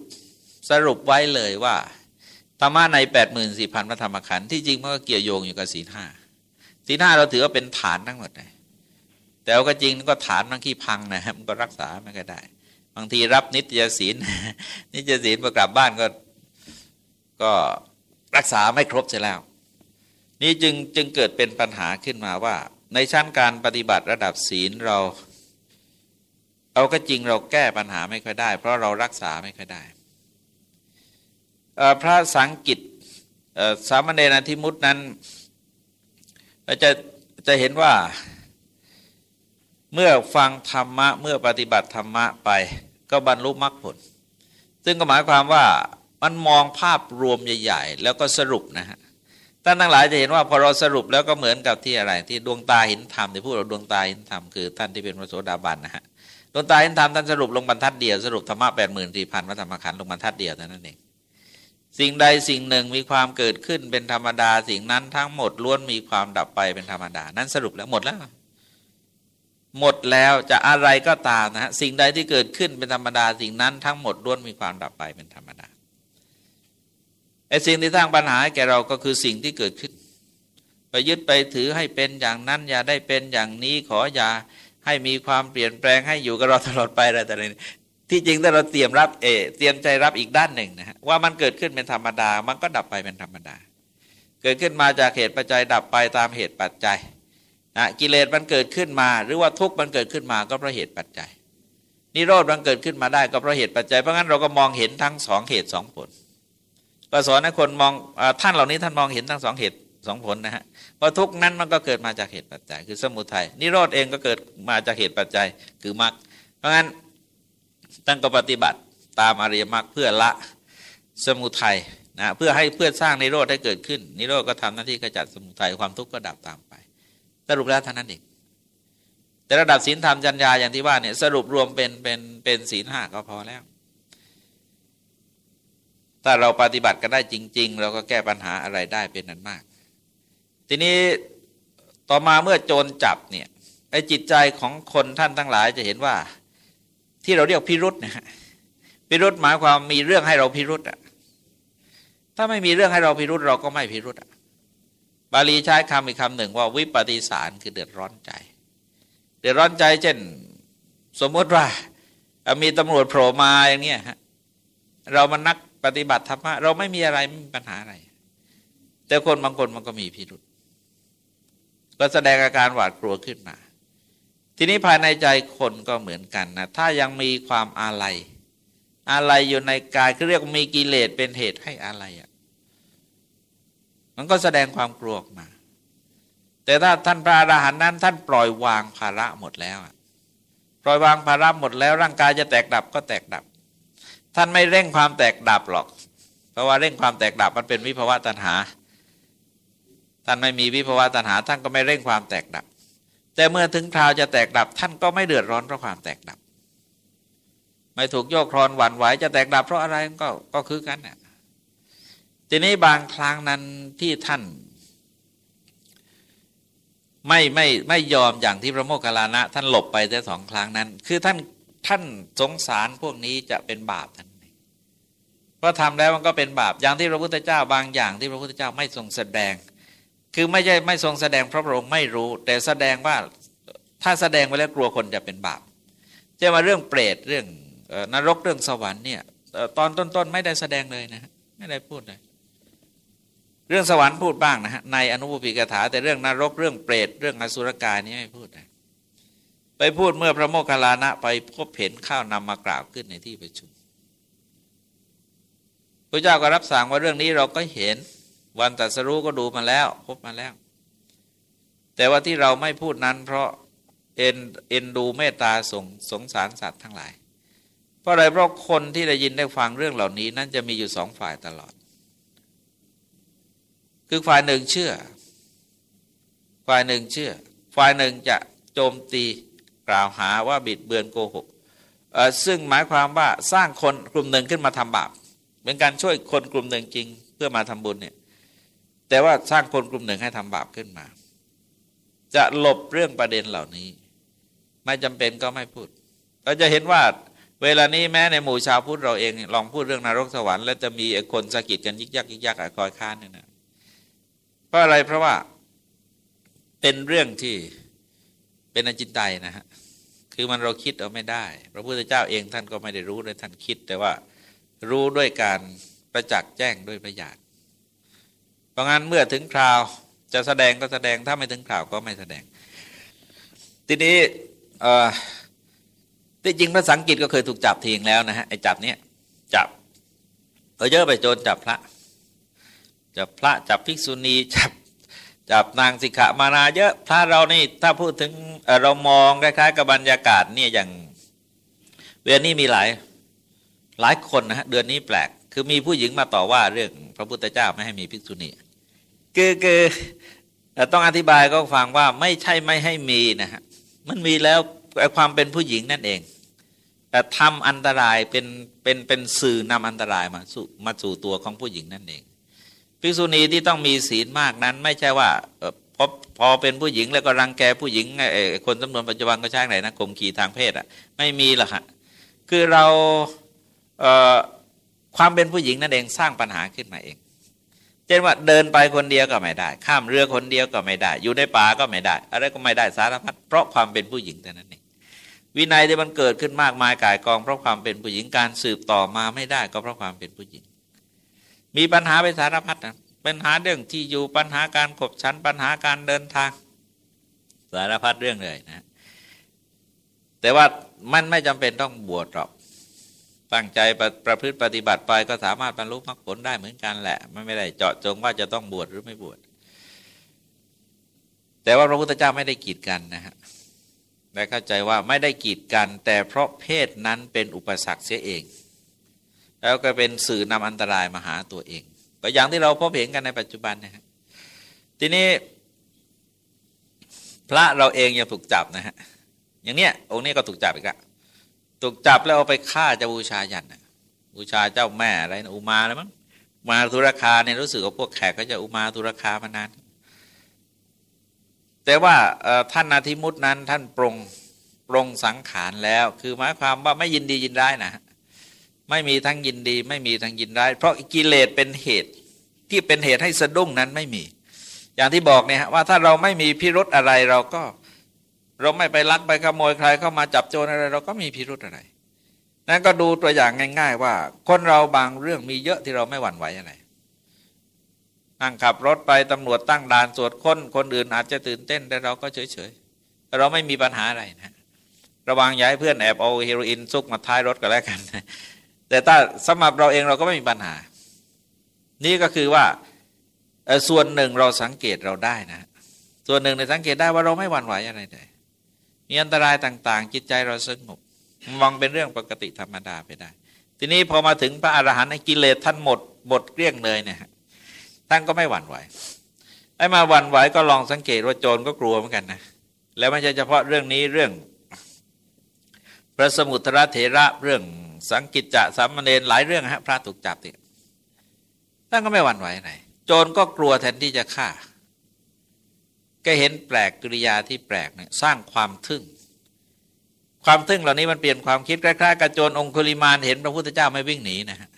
สรุปไว้เลยว่าธรรมะใน8 4 0 0 0พระธรรมขันธ์ที่จริงมันก็เกี่ยวโยงอยู่กับศีลห้าศีลห้าเราถือว่าเป็นฐานทั้งหมดเลยแต่ก็จริงก็ฐานบางที่พังนะฮะมันก็รักษาไม่ก็ได้ บางทีรับนิตยศีลนิตยศีลพอกลับบ้านก็ก็รักษาไม่ครบเสียแล้ว นี่จึงจึงเกิดเป็นปัญหาขึ้นมาว่า ในชั้นการปฏิบัติระดับศีลเรา เอาก็จริงเราแก้ปัญหาไม่ค่อยได้ เพราะเรารักษาไม่ค่อยได้พระสังกิตสามเณรอธิมุตนั้นจะจะเห็นว่า เมื่อฟังธรรมะเมื่อปฏิบัติธรรมะไป ก็บรรลุมรรคผล ซึ่งก็หมายความว่ามันมองภาพรวมใหญ่ ๆ แล้วก็สรุปนะฮะท่านทั้งหลายจะเห็นว่าพอเราสรุปแล้วก็เหมือนกับที่อะไร ที่ดวงตาเห็นธรรมที่พูดเราดวงตาเห็นธรรมคือท่านที่เป็นพระโสดาบันนะฮะดวงตาเห็นธรรมท่านสรุปลงบรรทัดเดียวสรุปธรรมะแปดหมื่นสี่พันพระธรรมขันธ์ลงบรรทัดเดียวเท่านั้นเองสิ่งใดสิ่งหนึ่งมีความเกิดขึ้นเป็นธรรมดา สิ่งนั้นทั้งหมดล้วนมีความดับไปเป็นธรรมดา นั้นสรุปแล้วหมดแล้ว หมดแล้วจะอะไรก็ตามนะฮะสิ่งใดที่เกิดขึ้นเป็นธรรมดา สิ่งนั้นทั้งหมดล้วนมีความดับไปเป็นธรรมดาไอ้สิ่งที่สร้างปัญหาแก่เราก็คือสิ่งที่เกิดขึ้น ไปยึดไปถือให้เป็นอย่างนั้น อย่าได้เป็นอย่างนี้ขออย่าให้มีความเปลี่ยนแปลงให้อยู่กับเราตลอดไปอะไรแต่ละที่จริงถ้าเราเตรียมรับเอเตรียมใจรับอีกด้านหนึ่งนะฮะว่ามันเกิดขึ้นเป็นธรรมดา มันก็ดับไปเป็นธรรมดา เกิดขึ้นมาจากเหตุปัจจัยดับไปตามเหตุปัจจัย นะกิเลสมันเกิดขึ้นมา หรือว่าทุกข์มันเกิดขึ้นมาก็เพราะเหตุปัจจัย นิโรธมันเกิดขึ้นมาได้ก็เพราะเหตุปัจจัยเพราะงั้นเราก็มองเห็นทั้งสองเหตุสองผลก็สอนให้คนมองท่านเหล่านี้ท่านมองเห็นทั้งสองเหตุสองผลนะฮะเพราะทุกนั้นมันก็เกิดมาจากเหตุปัจจัย คือสมุทัยนิโรธเองก็เกิดมาจากเหตุปัจจัยคือมรรคเพราะงั้นตั้งก็ปฏิบัติตามอริยมรรคเพื่อละสมุทัยนะเพื่อให้เพื่อสร้างนิโรธให้เกิดขึ้น นิโรธก็ทำหน้าที่ขจัดสมุทัยความทุกข์ก็ดับตามไป สรุปแล้วเท่านั้นเองแต่ระดับศีลธรรมจัญญาอย่างที่ว่าเนี่ยสรุปรวมเป็นเป็นเป็นศีลห้าก็พอแล้ว ถ้าเราปฏิบัติกันได้จริง ๆ เราก็แก้ปัญหาอะไรได้เป็นนั้นมาก ทีนี้ต่อมาเมื่อโจรจับเนี่ยไอ้จิตใจของคนท่านทั้งหลายจะเห็นว่า ที่เราเรียกพิรุษนะฮะพิรุษหมายความมีเรื่องให้เราพิรุษอะถ้าไม่มีเรื่องให้เราพิรุษเราก็ไม่พิรุษอะ บาลีใช้คำอีกคำหนึ่งว่าวิปฏิสารคือเดือดร้อนใจ เดือดร้อนใจเช่น สมมติว่ามีตำรวจโผล่มาอย่างเงี้ยฮะเรามันนักปฏิบัติธรรมะเราไม่มีอะไรไม่มีปัญหาอะไร แต่คนบางคนมันก็มีพิรุษก็แสดงอาการหวาดกลัวขึ้นมา ทีนี้ภายในใจคนก็เหมือนกันนะถ้ายังมีความอาลัยอะไรอยู่ในกายคือเรียกมีกิเลสเป็นเหตุให้อะไรอะ มันก็แสดงความกลัวออกมา แต่ถ้าท่านพระอรหันต์นั้น ท่านปล่อยวางภาระหมดแล้วปล่อยวางภาระหมดแล้วร่างกายจะแตกดับก็แตกดับ ท่านไม่เร่งความแตกดับหรอก เพราะว่าเร่งความแตกดับมันเป็นวิภวะตัณหา ท่านไม่มีวิภวะตัณหา ท่านก็ไม่เร่งความแตกดับ แต่เมื่อถึงคราวจะแตกดับ ท่านก็ไม่เดือดร้อนเพราะความแตกดับ ไม่ถูกโยกครอนหวั่นไหวจะแตกดับเพราะอะไรก็ก็คือกันเนี่ย ทีนี้บางครั้งนั้นที่ท่าน ไม่ไม่ไม่ยอมอย่างที่พระโมคคัลลานะ ท่านหลบไปแต่สองครั้งนั้น คือท่านท่านสงสารพวกนี้จะเป็นบาปท่านเพราะทำแล้วมันก็เป็นบาปอย่างที่พระพุทธเจ้าบางอย่างที่พระพุทธเจ้าไม่ทรงแสดง คือไม่ใช่ไม่ทรงแสดงเพราะพระองค์ไม่รู้ แต่แสดงว่าถ้าแสดงไปแล้วกลัวคนจะเป็นบาปจะมาเรื่องเปรตเรื่องนรกเรื่องสวรรค์เนี่ยตอนต้นๆไม่ได้แสดงเลยนะไม่ได้พูดเลย เรื่องสวรรค์พูดบ้างนะฮะในอนุปปิกถา แต่เรื่องนรกเรื่องเปรตเรื่องอสุรกายนี่ไม่พูดนะไปพูดเมื่อพระโมคคัลลานะ ไปพบเห็นข้าวนำมากล่าวขึ้นในที่ประชุมพระเจ้าก็รับสั่งว่าเรื่องนี้เราก็เห็นวันตัดสรู้ก็ดูมาแล้ว พบมาแล้ว แต่ว่าที่เราไม่พูดนั้น เพราะเอ็นเอ็นดูเมตตาสงสงสารสัตว์ทั้งหลาย เพราะอะไรเพราะคนที่ได้ยินได้ฟังเรื่องเหล่านี้ นั้นจะมีอยู่สองฝ่ายตลอด คือฝ่ายหนึ่งเชื่อ ฝ่ายหนึ่งเชื่อ ฝ่ายหนึ่งจะโจมตีกล่าวหาว่าบิดเบือนโกหกซึ่งหมายความว่าสร้างคนกลุ่มหนึ่งขึ้นมาทำบาปเป็นการช่วยคนกลุ่มหนึ่งจริงเพื่อมาทำบุญเนี่ยแต่ว่าสร้างคนกลุ่มหนึ่งให้ทำบาปขึ้นมา จะหลบเรื่องประเด็นเหล่านี้ ไม่จำเป็นก็ไม่พูด เราจะเห็นว่าเวลานี้แม้ในหมู่ชาวพุทธเราเองลองพูดเรื่องนรกสวรรค์แล้วจะมีคนสะกิดกันยิกยักยิกยักคอยค้านเนี่ยนะ ราะอะไรเพราะว่าเป็นเรื่องที่เป็นอจินไตยนะฮะคือมันเราคิดเอาไม่ได้ พระพุทธเจ้าเองท่านก็ไม่ได้รู้เลยท่านคิด แต่ว่ารู้ด้วยการประจักษ์แจ้งด้วยประหยัดเพราะงั้นเมื่อถึงคราวจะแสดงก็แสดงถ้าไม่ถึงคราวก็ไม่แสดง ทีนี้ที่จริงพระสังกิตก็เคยถูกจับทิ้งแล้วนะฮะไอ้จับเนี้ยจับก็เยอะไปโจรจับพระ จับพระจับภิกษุณีจับจับนางสิกขามานาเยอะพระเรานี่ถ้าพูดถึงเรามองคล้ายๆกับบรรยากาศเนี่ยอย่างเดือนนี้มีหลายหลายคนนะฮะเดือนนี้แปลก คือมีผู้หญิงมาต่อว่าเรื่องพระพุทธเจ้าไม่ให้มีภิกษุณีคือคือต้องอธิบายก็ฟังว่าไม่ใช่ไม่ให้มีนะฮะมันมีแล้วความเป็นผู้หญิงนั่นเอง แต่ทำอันตรายเป็นเป็นเป็นสื่อนำอันตรายมาสู่มาสู่ตัวของผู้หญิงนั่นเอง ภิกษุณีที่ต้องมีศีลมากนั้น ไม่ใช่ว่าพอพอเป็นผู้หญิงแล้วก็รังแกผู้หญิงคนจำนวนปัจจุบันก็ใช่ไหนนะข่มขีทางเพศอะไม่มีหรอกฮะคือเราความเป็นผู้หญิงนั่นเองสร้างปัญหาขึ้นมาเองเช่นว่าเดินไปคนเดียวก็ไม่ได้ ข้ามเรือคนเดียวก็ไม่ได้ อยู่ในป่าก็ไม่ได้ อะไรก็ไม่ได้สารพัดเพราะความเป็นผู้หญิงแต่นั้นเองวินัยที่มันเกิดขึ้นมากมายกายกอง เพราะความเป็นผู้หญิงการสืบต่อมาไม่ได้ก็เพราะความเป็นผู้หญิง มีปัญหาไปสารพัดนะปัญหาเรื่องที่อยู่ปัญหาการขบฉันปัญหาการเดินทาง สารพัดเรื่องเลยนะ แต่ว่ามันไม่จำเป็นต้องบวชหรอกตั้งใจประประพฤติปฏิบัติไปก็สามารถบรรลุมรรคผลได้เหมือนกันแหละไม่ไม่ได้เจาะจงว่าจะต้องบวชหรือไม่บวชแต่ว่าพระพุทธเจ้าไม่ได้กีดกันนะฮะและเข้าใจว่าไม่ได้กีดกัน แต่เพราะเพศนั้นเป็นอุปสรรคเสียเอง แล้วก็เป็นสื่อนำอันตรายมาหาตัวเอง ก็อย่างที่เราพบเห็นกันในปัจจุบันนะฮะทีนี้ พระเราเองยังถูกจับนะฮะอย่างเนี้ยองค์นี้ก็ถูกจับอีกล้วถูกจับแล้วเอาไปฆ่าจะบูชายันบูชาเจ้าแม่อะไรนะอุมาแล้วมั้งมาตุรคาเนี่ยรู้สึกว่าพวกแขกก็จะอุมาตุรคามานาน แต่ว่าท่านนาทิมุตนั้นท่านปรงปรงสังขารแล้ว คือหมายความว่าไม่ยินดียินร้ายนะ ไม่มีทั้งยินดี ไม่มีทั้งยินร้าย เพราะกิเลสเป็นเหตุที่เป็นเหตุให้สะดุ้งนั้นไม่มี อย่างที่บอกเนี่ยว่าถ้าเราไม่มีพิรุธอะไรเราก็ เราไม่ไปลักไปขโมยใคร เข้ามาจับโจรอะไร เราก็มีพิรุธอะไรนั่นก็ดูตัวอย่างง่าย ๆ ว่า คนเราบางเรื่องมีเยอะที่เราไม่หวั่นไหวอะไรนั่งขับรถไปตำรวจตั้งด่านตรวจค้นคนอื่นอาจจะตื่นเต้นแต่เราก็เฉยๆเราไม่มีปัญหาอะไรนะ ระวังย้ายเพื่อนแอบเอาเฮโรอีนซุกมาท้ายรถก็แล้วกัน แต่ถ้าสำหรับเราเองเราก็ไม่มีปัญหา นี่ก็คือว่าส่วนหนึ่งเราสังเกตเราได้นะ ส่วนหนึ่งในสังเกตได้ว่าเราไม่หวั่นไหวอะไรเลยมีอันตรายต่าง ๆ จิตใจเราสงบมองเป็นเรื่องปกติธรรมดาไปได้ ทีนี้พอมาถึงพระอรหันต์กิเลสท่านหมดหมดเกลี้ยงเลยเนี่ยท่านก็ไม่หวั่นไหวไอ้มาหวั่นไหวก็ลองสังเกตว่าโจรก็กลัวเหมือนกันนะแล้วไม่ใช่เฉพาะเรื่องนี้เรื่อง พระสมุทรเถระเรื่องสังกิจจะสามเณรหลายเรื่องฮะพระถูกจับติท่านก็ไม่หวั่นไหวไหนโจรก็กลัวแทนที่จะฆ่า ก็เห็นแปลกกิริยาที่แปลกเนี่ยสร้างความทึ่ง ความทึ่งเหล่านี้มันเปลี่ยนความคิดคล้ายๆกับโจรองคุลิมานเห็นพระพุทธเจ้าไม่วิ่งหนีนะฮะ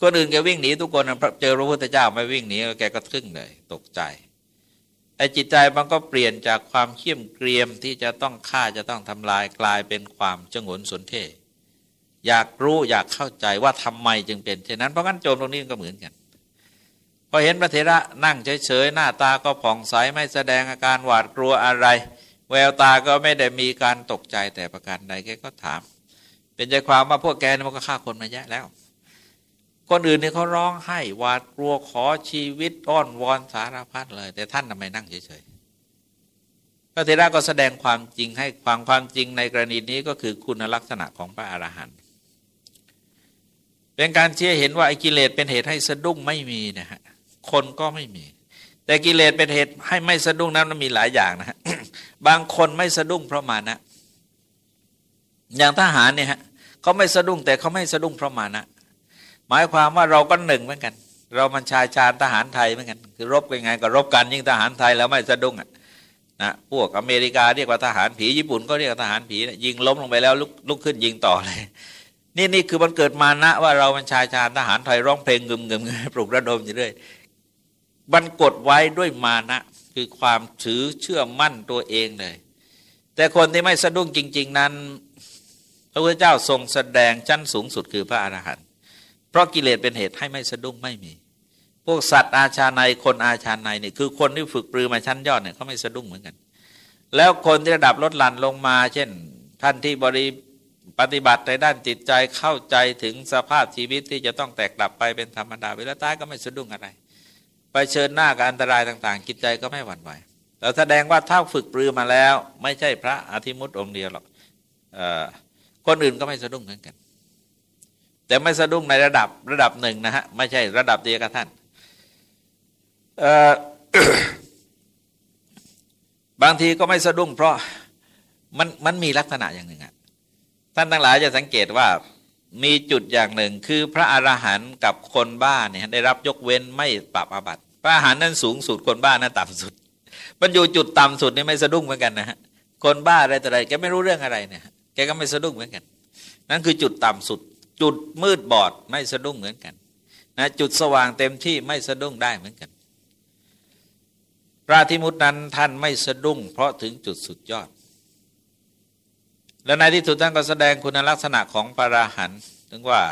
คนอื่นแกวิ่งหนีทุกคนเจอพระพุทธเจ้าไม่วิ่งหนีแกก็ทึ่งเลย ตกใจ ไอ้จิตใจมันก็เปลี่ยนจากความเขี้ยมเกรียมที่จะต้องฆ่าจะต้องทำลายกลายเป็นความจงนสนเทอยากรู้อยากเข้าใจว่าทำไมจึงเป็นเช่นนั้นเพราะงั้นโจรตรงนี้ก็เหมือนกันพอเห็นพระเถระนั่งเฉยๆหน้าตาก็ผ่องใสไม่แสดงอาการหวาดกลัวอะไร แววตาก็ไม่ได้มีการตกใจแต่ประการใดแกก็ถาม เป็นใจความว่าพวกแกนี่มันก็ฆ่าคนมาแยะแล้ว คนอื่นเนี่ยเขาร้องไห้หวาดกลัวขอชีวิตอ้อนวอนสารพัดเลย แต่ท่านทำไมนั่งเฉยๆพระเถระก็แสดงความจริงให้ความความจริงในกรณีนี้ก็คือคุณลักษณะของพระอรหันต์เป็นการเชื่อเห็นว่าไอ้กิเลสเป็นเหตุให้สะดุ้งไม่มีนะฮะคนก็ไม่มี แต่กิเลสเป็นเหตุให้ไม่สะดุ้งนั้นมันมีหลายอย่างนะฮะบางคนไม่สะดุ้งเพราะมานะ อย่างทหารเนี่ยฮะเขาไม่สะดุ้งแต่เขาไม่สะดุ้งเพราะมานะ หมายความว่าเราก็หนึ่งเหมือนกัน เรามันชายชาญทหารไทยเหมือนกัน คือรบยังไงก็รบกันยิ่งทหารไทยแล้วไม่สะดุ้งอะนะพวกอเมริกาเรียกว่าทหารผีญี่ปุ่นก็เรียกว่าทหารผียิงล้มลงไปแล้วลุกลุกขึ้นยิงต่อเลยนี่นี่คือมันเกิดมานะว่าเรามันชายชาญทหารไทยร้องเพลงเงึมเงึมปลุกระดมอยู่เรื่อยบันกดไว้ด้วยมานะ คือความถือเชื่อมั่นตัวเองเลย แต่คนที่ไม่สะดุ้งจริง ๆ นั้น พระพุทธเจ้าทรงแสดงชั้นสูงสุดคือพระอรหันต เพราะกิเลสเป็นเหตุให้ไม่สะดุ้งไม่มี พวกสัตว์อาชาในคนอาชาในเนี่ยคือคนที่ฝึกปรือมาชั้นยอดเนี่ยเขาไม่สะดุ้งเหมือนกัน แล้วคนที่ระดับลดหลั่นลงมา เช่น ท่านที่บริปฏิบัติในด้านจิตใจเข้าใจถึงสภาพชีวิตที่จะต้องแตกกลับไปเป็นธรรมดาเวลาตายก็ไม่สะดุ้งอะไรไปเชิญหน้ากับอันตรายต่างๆจิตใจก็ไม่หวั่นไหวแต่แสดงว่าถ้าฝึกปรือมาแล้ว ไม่ใช่พระอธิมุตองค์เดียวหรอกคนอื่นก็ไม่สะดุ้งเหมือนกัน แต่ไม่สะดุ้งในระดับระดับหนึ่งนะฮะ ไม่ใช่ระดับเดียวกับท่านบางทีก็ไม่สะดุ้งเพราะมันมันมีลักษณะอย่างหนึ่งอะท่านทั้งหลายจะสังเกตว่ามีจุดอย่างหนึ่งคือพระอรหันต์กับคนบ้าเนี่ยได้รับยกเว้นไม่ปรับอาบัติ พระอรหันต์นั้นสูงสุดคนบ้านั้นต่ำสุด มันอยู่จุดต่ำสุดนี่ไม่สะดุ้งเหมือนกันนะฮะคนบ้าอะไรแต่ไรแกไม่รู้เรื่องอะไรเนี่ยแกก็ไม่สะดุ้งเหมือนกัน นั่นคือจุดต่ำสุด จุดมืดบอดไม่สะดุ้งเหมือนกันนะจุดสว่างเต็มที่ไม่สะดุ้งได้เหมือนกัน พระธิมุตนั้นท่านไม่สะดุ้ง เพราะถึงจุดสุดยอด และในที่สุดท่านก็แสดงคุณลักษณะของปราหันถึงว่า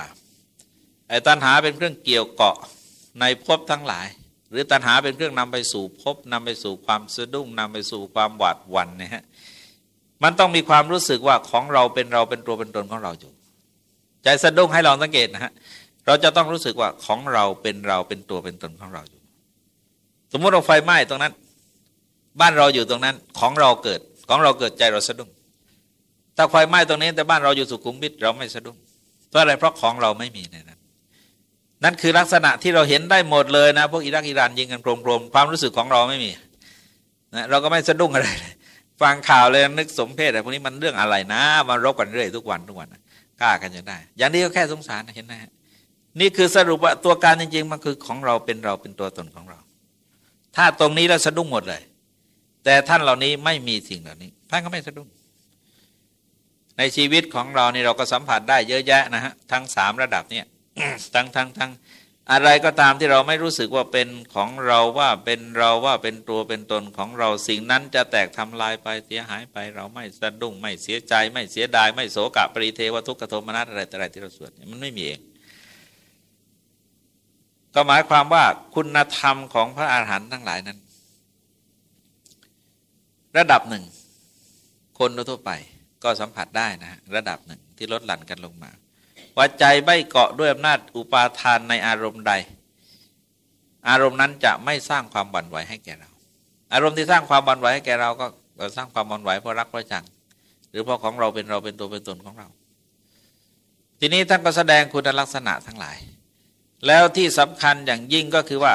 ไอ้ตัณหาเป็นเครื่องเกี่ยวเกาะในภพทั้งหลาย หรือตัณหาเป็นเครื่องนำไปสู่ภพนำไปสู่ความสะดุ้งนำไปสู่ความหวาดหวั่นเนี่ยฮะมันต้องมีความรู้สึกว่าของเราเป็นเราเป็นตัวเป็นตนของเราอยู่ ใจสะดุ้งให้ลองสังเกตนะฮะเราจะต้องรู้สึกว่าของเราเป็นเราเป็นตัวเป็นตนของเราอยู่ สมมติเราไฟไหม้ตรงนั้น บ้านเราอยู่ตรงนั้นของเราเกิดของเราเกิดใจเราสะดุ้งถ้าไฟไหม้ตรงนี้แต่บ้านเราอยู่สุขุมวิทเราไม่สะดุ้งเพราะอะไรเพราะของเราไม่มีในนั้นนั่นคือลักษณะที่เราเห็นได้หมดเลยนะพวกอิรักอิรานยิงกันโปรมๆความรู้สึกของเราไม่มีนะเราก็ไม่สะดุ้งอะไรเลยฟังข่าวเลยนึกสมเพศอะไรพวกนี้มันเรื่องอะไรนะมารบกันเรื่อยทุกวันทุกวันก ล้ากันจะได้ อย่างนี้ก็แค่สงสารเห็นไหมนี่คือสรุปว่าตัวการจริง ๆ มันคือของเราเป็นเราเป็นตัวตนของเรา ถ้าตรงนี้เราสะดุ้งหมดเลย แต่ท่านเหล่านี้ไม่มีสิ่งเหล่านี้ ท่านก็ไม่สะดุ้ง ในชีวิตของเรานี่เราก็สัมผัสได้เยอะแยะนะฮะทั้งสามระดับเนี่ยทั้งทั้งทั้ง อะไรก็ตามที่เราไม่รู้สึกว่าเป็นของเราว่าเป็นเราว่าเป็นตัวเป็นตนของเราสิ่งนั้นจะแตกทำลายไปเสียหายไป เราไม่สะดุ้งไม่เสียใจไม่เสียดาย ไม่โศกะปริเทวทุกขโทมนัสอะไรแต่อะไรที่เราสวดมันไม่มีเอง ก็หมายความว่าคุณธรรมของพระอาหารหันต์ทั้งหลายนั้น ระดับหนึ่ง คนทั่วไปก็สัมผัสได้นะระดับหนึ่งที่ลดหลั่นกันลงมา ว่าใจไม่เกาะด้วยอำนาจอุปาทานในอารมณ์ใด อารมณ์นั้นจะไม่สร้างความบั่นไหวให้แก่เรา อารมณ์ที่สร้างความบั่นไหวให้แก่เราก็สร้างความบั่นไหวเพราะรักเพราะจัง หรือเพราะของเราเป็นเราเป็นตัวเป็นตนของเรา ทีนี้ท่านก็แสดงคุณลักษณะทั้งหลาย แล้วที่สำคัญอย่างยิ่งก็คือว่า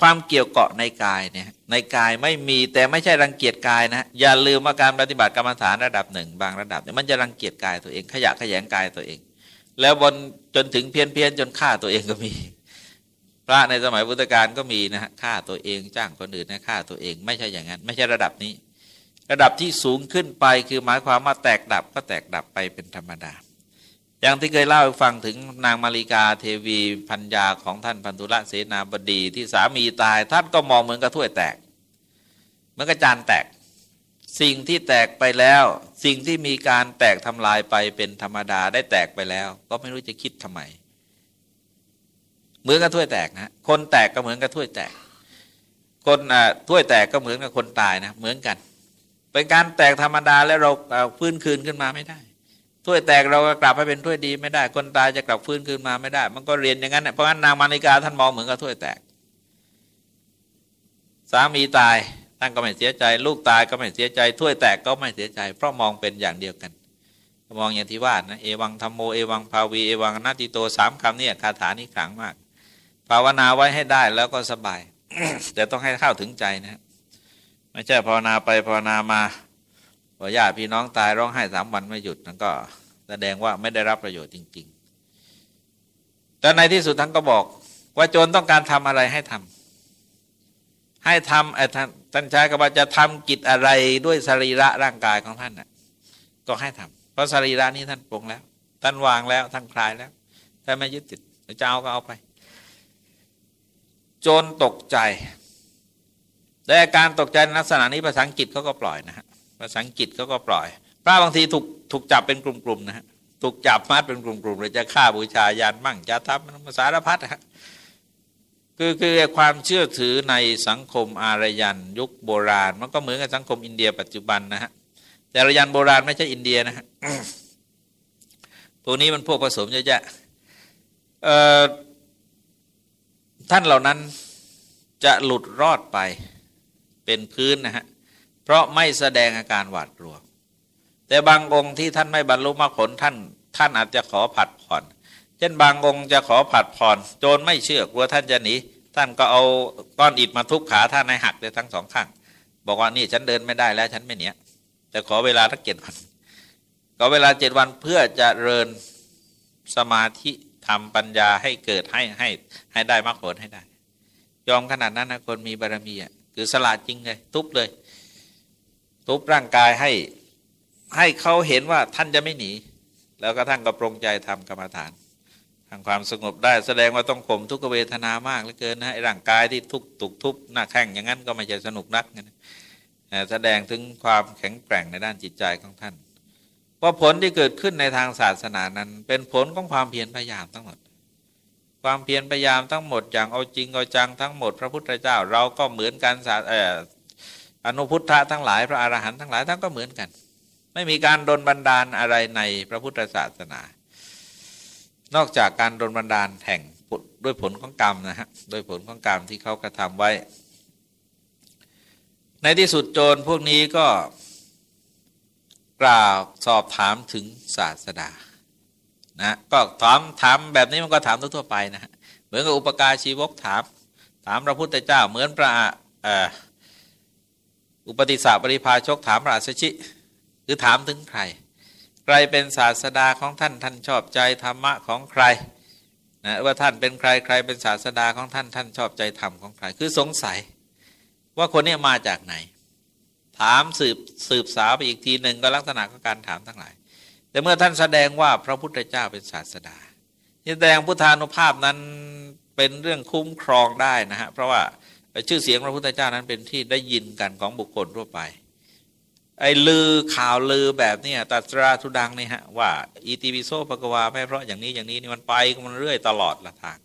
ความเกี่ยวเกาะในกายเนี่ย ในกายไม่มีแต่ไม่ใช่รังเกียจกายนะอย่าลืมว่าการปฏิบัติกรรมฐานระดับหนึ่ง บางระดับเนี่ยมันจะรังเกียจกายตัวเองขยะขยงกายตัวเอง แล้วบนจนถึงเพี้ยนเพียนจนฆ่าตัวเองก็มี พระในสมัยพุทธกาลก็มีนะฮะฆ่าตัวเองจ้างคนอื่นนะฆ่าตัวเอง ไม่ใช่อย่างนั้น ไม่ใช่ระดับนี้ ระดับที่สูงขึ้นไปคือหมายความว่าแตกดับก็แตกดับไปเป็นธรรมดา อย่างที่เคยเล่าให้ฟังถึงนางมาริกาเทวีพัญญาของท่านพันธุระเสนาบดีที่สามีตายท่านก็มองเหมือนกับถ้วยแตกเหมือนกับจานแตก สิ่งที่แตกไปแล้ว สิ่งที่มีการแตกทำลายไปเป็นธรรมดาได้แตกไปแล้ว ก็ไม่รู้จะคิดทำไม เหมือนกับถ้วยแตกนะคนแตกก็เหมือนกับถ้วยแตก คนอ่าถ้วยแตกก็เหมือนกับคนตายนะเหมือนกัน เป็นการแตกธรรมดาแล้วเราฟื้นคืนขึ้นมาไม่ได้ ถ้วยแตกเราก็กลับไปเป็นถ้วยดีไม่ได้ คนตายจะกลับฟื้นคืนมาไม่ได้ มันก็เรียนอย่างนั้นเพราะงั้นนางมาริกาท่านมองเหมือนกับถ้วยแตก สามีตายท่านก็ไม่เสียใจ ลูกตายก็ไม่เสียใจ ถ้วยแตกก็ไม่เสียใจ เพราะมองเป็นอย่างเดียวกัน มองอย่างที่ว่านะเอวังธรรมโมเอวังภาวีเอวังนาติโตสามคำนี่คาถานี้ขลังมาก ภาวนาไว้ให้ได้แล้วก็สบายแต่ต้องให้เข้าถึงใจนะไม่ใช่ภาวนาไปภาวนามา พอญาติพี่น้องตายร้องไห้สามวันไม่หยุดนั่นก็แสดงว่าไม่ได้รับประโยชน์จริง ๆ แต่ในที่สุดท่านก็บอกว่าโจรต้องการทำอะไรให้ทำให้ทำไอ้ท่านท่านชายก็ว่าจะทำกิจอะไรด้วยสรีระร่างกายของท่านน่ะก็ให้ทำเพราะสรีระนี้ท่านปรงแล้ว ท่านวางแล้วท่านคลายแล้วถ้าไม่ยึดติดจะเอาก็เอาไป โจรตกใจแต่การตกใจลักษณะนี้ภาษาอังกฤษเขาก็ปล่อยนะฮะาษาอังกฤษเขาก็ปล่อย พระบางทีถูกถูกจับเป็นกลุ่มๆนะฮะถูกจับมัดเป็นกลุ่มๆเลยจะฆ่าบูชายันมั่งจะทำสารพัดฮะคือคือความเชื่อถือในสังคมอารยันยุคโบราณ มันก็เหมือนกับสังคมอินเดียปัจจุบันนะฮะแต่อารยันโบราณไม่ใช่อินเดียนะฮะพวกนี้มันพวกผสมเยอะแยะท่านเหล่านั้นจะหลุดรอดไปเป็นพื้นนะฮะ เพราะไม่แสดงอาการหวาดกลัว แต่บางองค์ที่ท่านไม่บรรลุมรรคผลท่านท่านอาจจะขอผัดผ่อน เช่นบางองค์จะขอผัดผ่อน โจรไม่เชื่อกลัวท่านจะหนีท่านก็เอาก้อนอิฐมาทุบขาท่านให้หักเลยทั้งสองข้าง บอกว่านี่ฉันเดินไม่ได้แล้วฉันไม่เนี้ยแต่ขอเวลาทักเจ็ดวันก็เวลาเจ็ดวันเพื่อจะเริญสมาธิทำปัญญาให้เกิดให้ให้ให้ได้มรรคผลให้ได้ ยอมขนาดนั้นนะคนมีบารมีอะคือสละจริงเลย ทุบเลย ทุบร่างกายให้ให้เขาเห็นว่าท่านจะไม่หนี แล้วก็ท่านก็ปรงใจทำกรรมฐานทางความสงบได้แสดงว่าต้องข่มทุกเวทนามากเหลือเกินนะไอ้ร่างกายที่ทุกตุกทุบหน้าแข้งอย่างนั้นก็ไม่จะสนุกนักนะแสดงถึงความแข็งแกร่งในด้านจิตใจของท่านว่าผลที่เกิดขึ้นในทางศาสนานั้น เป็นผลของความเพียรพยายามทั้งหมด ความเพียรพยายามทั้งหมดอย่างเอาจริงเอาจังทั้งหมด พระพุทธเจ้า เราก็เหมือนกันสา อนุพุทธะทั้งหลายพระอรหันต์ทั้งหลายทั้งก็เหมือนกัน ไม่มีการดลบันดาลอะไรในพระพุทธศาสนา นอกจากการดลบันดาลแห่งด้วยผลของกรรมนะฮะด้วยผลของกรรมที่เขากระทำไว้ ในที่สุดโจรพวกนี้ก็กล่าวสอบถามถึงศาสดานะก็ถามถามแบบนี้มันก็ถามทั่วไปนะเหมือนกับอุปการชีวกถาม ถามพระพุทธเจ้าเหมือนพระ อุปติสสะปริภาชกถามพระอัสชิคือถามถึงใคร ใครเป็นศาสดาของท่านท่านชอบใจธรรมะของใครนะว่าท่านเป็นใครใครเป็นศาสดาของท่านท่านชอบใจธรรมของใคร คือสงสัย ว่าคนนี้มาจากไหน ถามสืบสืบสาวไปอีกทีหนึ่งก็ลักษณะของการถามทั้งหลาย แต่เมื่อท่านแสดงว่าพระพุทธเจ้าเป็นศาสดาแสดงพุทธานุภาพนั้นเป็นเรื่องคุ้มครองได้นะฮะเพราะว่า ชื่อเสียงพระพุทธเจ้านั้นเป็นที่ได้ยินกันของบุคคลทั่วไป ไอ้ลือข่าวลือแบบนี้ตัตราทุดังนี่ฮะว่าอีติวิโซปกวาไม่เพราะอย่างนี้อย่างนี้นี่มันไปมันเรื่อยตลอดละทาง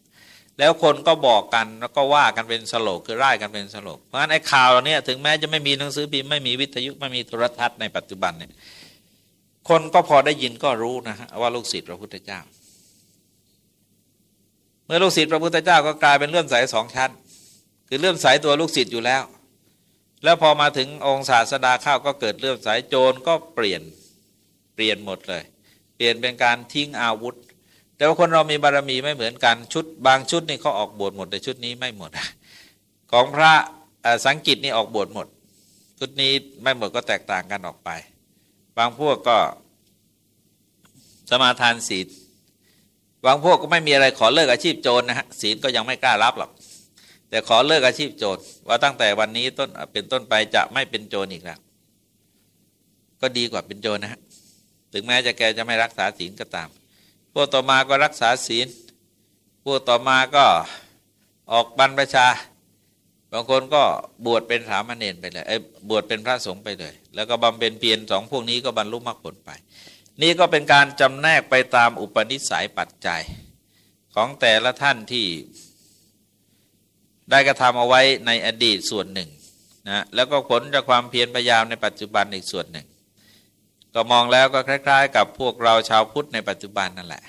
แล้วคนก็บอกกันแล้วก็ว่ากันเป็นสโลกคือร่ายกันเป็นสโลกเพราะฉะนั้นไอ้ข่าวเหล่านี้ถึงแม้จะไม่มีหนังสือพิมพ์ไม่มีวิทยุไม่มีโทรทัศน์ในปัจจุบันเนี่ยคนก็พอได้ยินก็รู้นะฮะว่าลูกศิษย์พระพุทธเจ้า เมื่อลูกศิษย์พระพุทธเจ้าก็กลายเป็นเลื่อมใสสองชั้น คือเลื่อมใสตัวลูกศิษย์อยู่แล้ว แล้วพอมาถึงองค์ศาสดาเข้าก็เกิดเลื่อมใสโจรก็เปลี่ยนเปลี่ยนหมดเลย เปลี่ยนเป็นการทิ้งอาวุธ แต่ว่าคนเรามีบารมีไม่เหมือนกันชุด บางชุดนี่เขาออกบวชหมด แต่ชุดนี้ไม่หมด ของพระสังกิตนี่ออกบวชหมด ชุดนี้ไม่หมดก็แตกต่างกันออกไป บางพวกก็สมาทานศีลบางพวกก็ไม่มีอะไรขอเลิกอาชีพโจรนะฮะศีลก็ยังไม่กล้ารับหรอก แต่ขอเลิกอาชีพโจรว่าตั้งแต่วันนี้ต้นเป็นต้นไปจะไม่เป็นโจรอีกแล้วก็ดีกว่าเป็นโจรนะฮะถึงแม้จะแกจะไม่รักษาศีลก็ตาม พวกต่อมาก็รักษาศีล พวกต่อมาก็ออกบรรพชา บางคนก็บวชเป็นสามเณรไปเลยไอ้บวชเป็นพระสงฆ์ไปเลย แล้วก็บำเพ็ญเพียรสองพวกนี้ก็บรรลุมรรคผลไป นี่ก็เป็นการจำแนกไปตามอุปนิสัยปัจจัย ของแต่ละท่านที่ ได้กระทำเอาไว้ในอดีตส่วนหนึ่งนะแล้วก็ผลจากความเพียรพยายามในปัจจุบันอีกส่วนหนึ่ง ก็มองแล้วก็คล้าย ๆ กับพวกเราชาวพุทธในปัจจุบันนั่นแหละ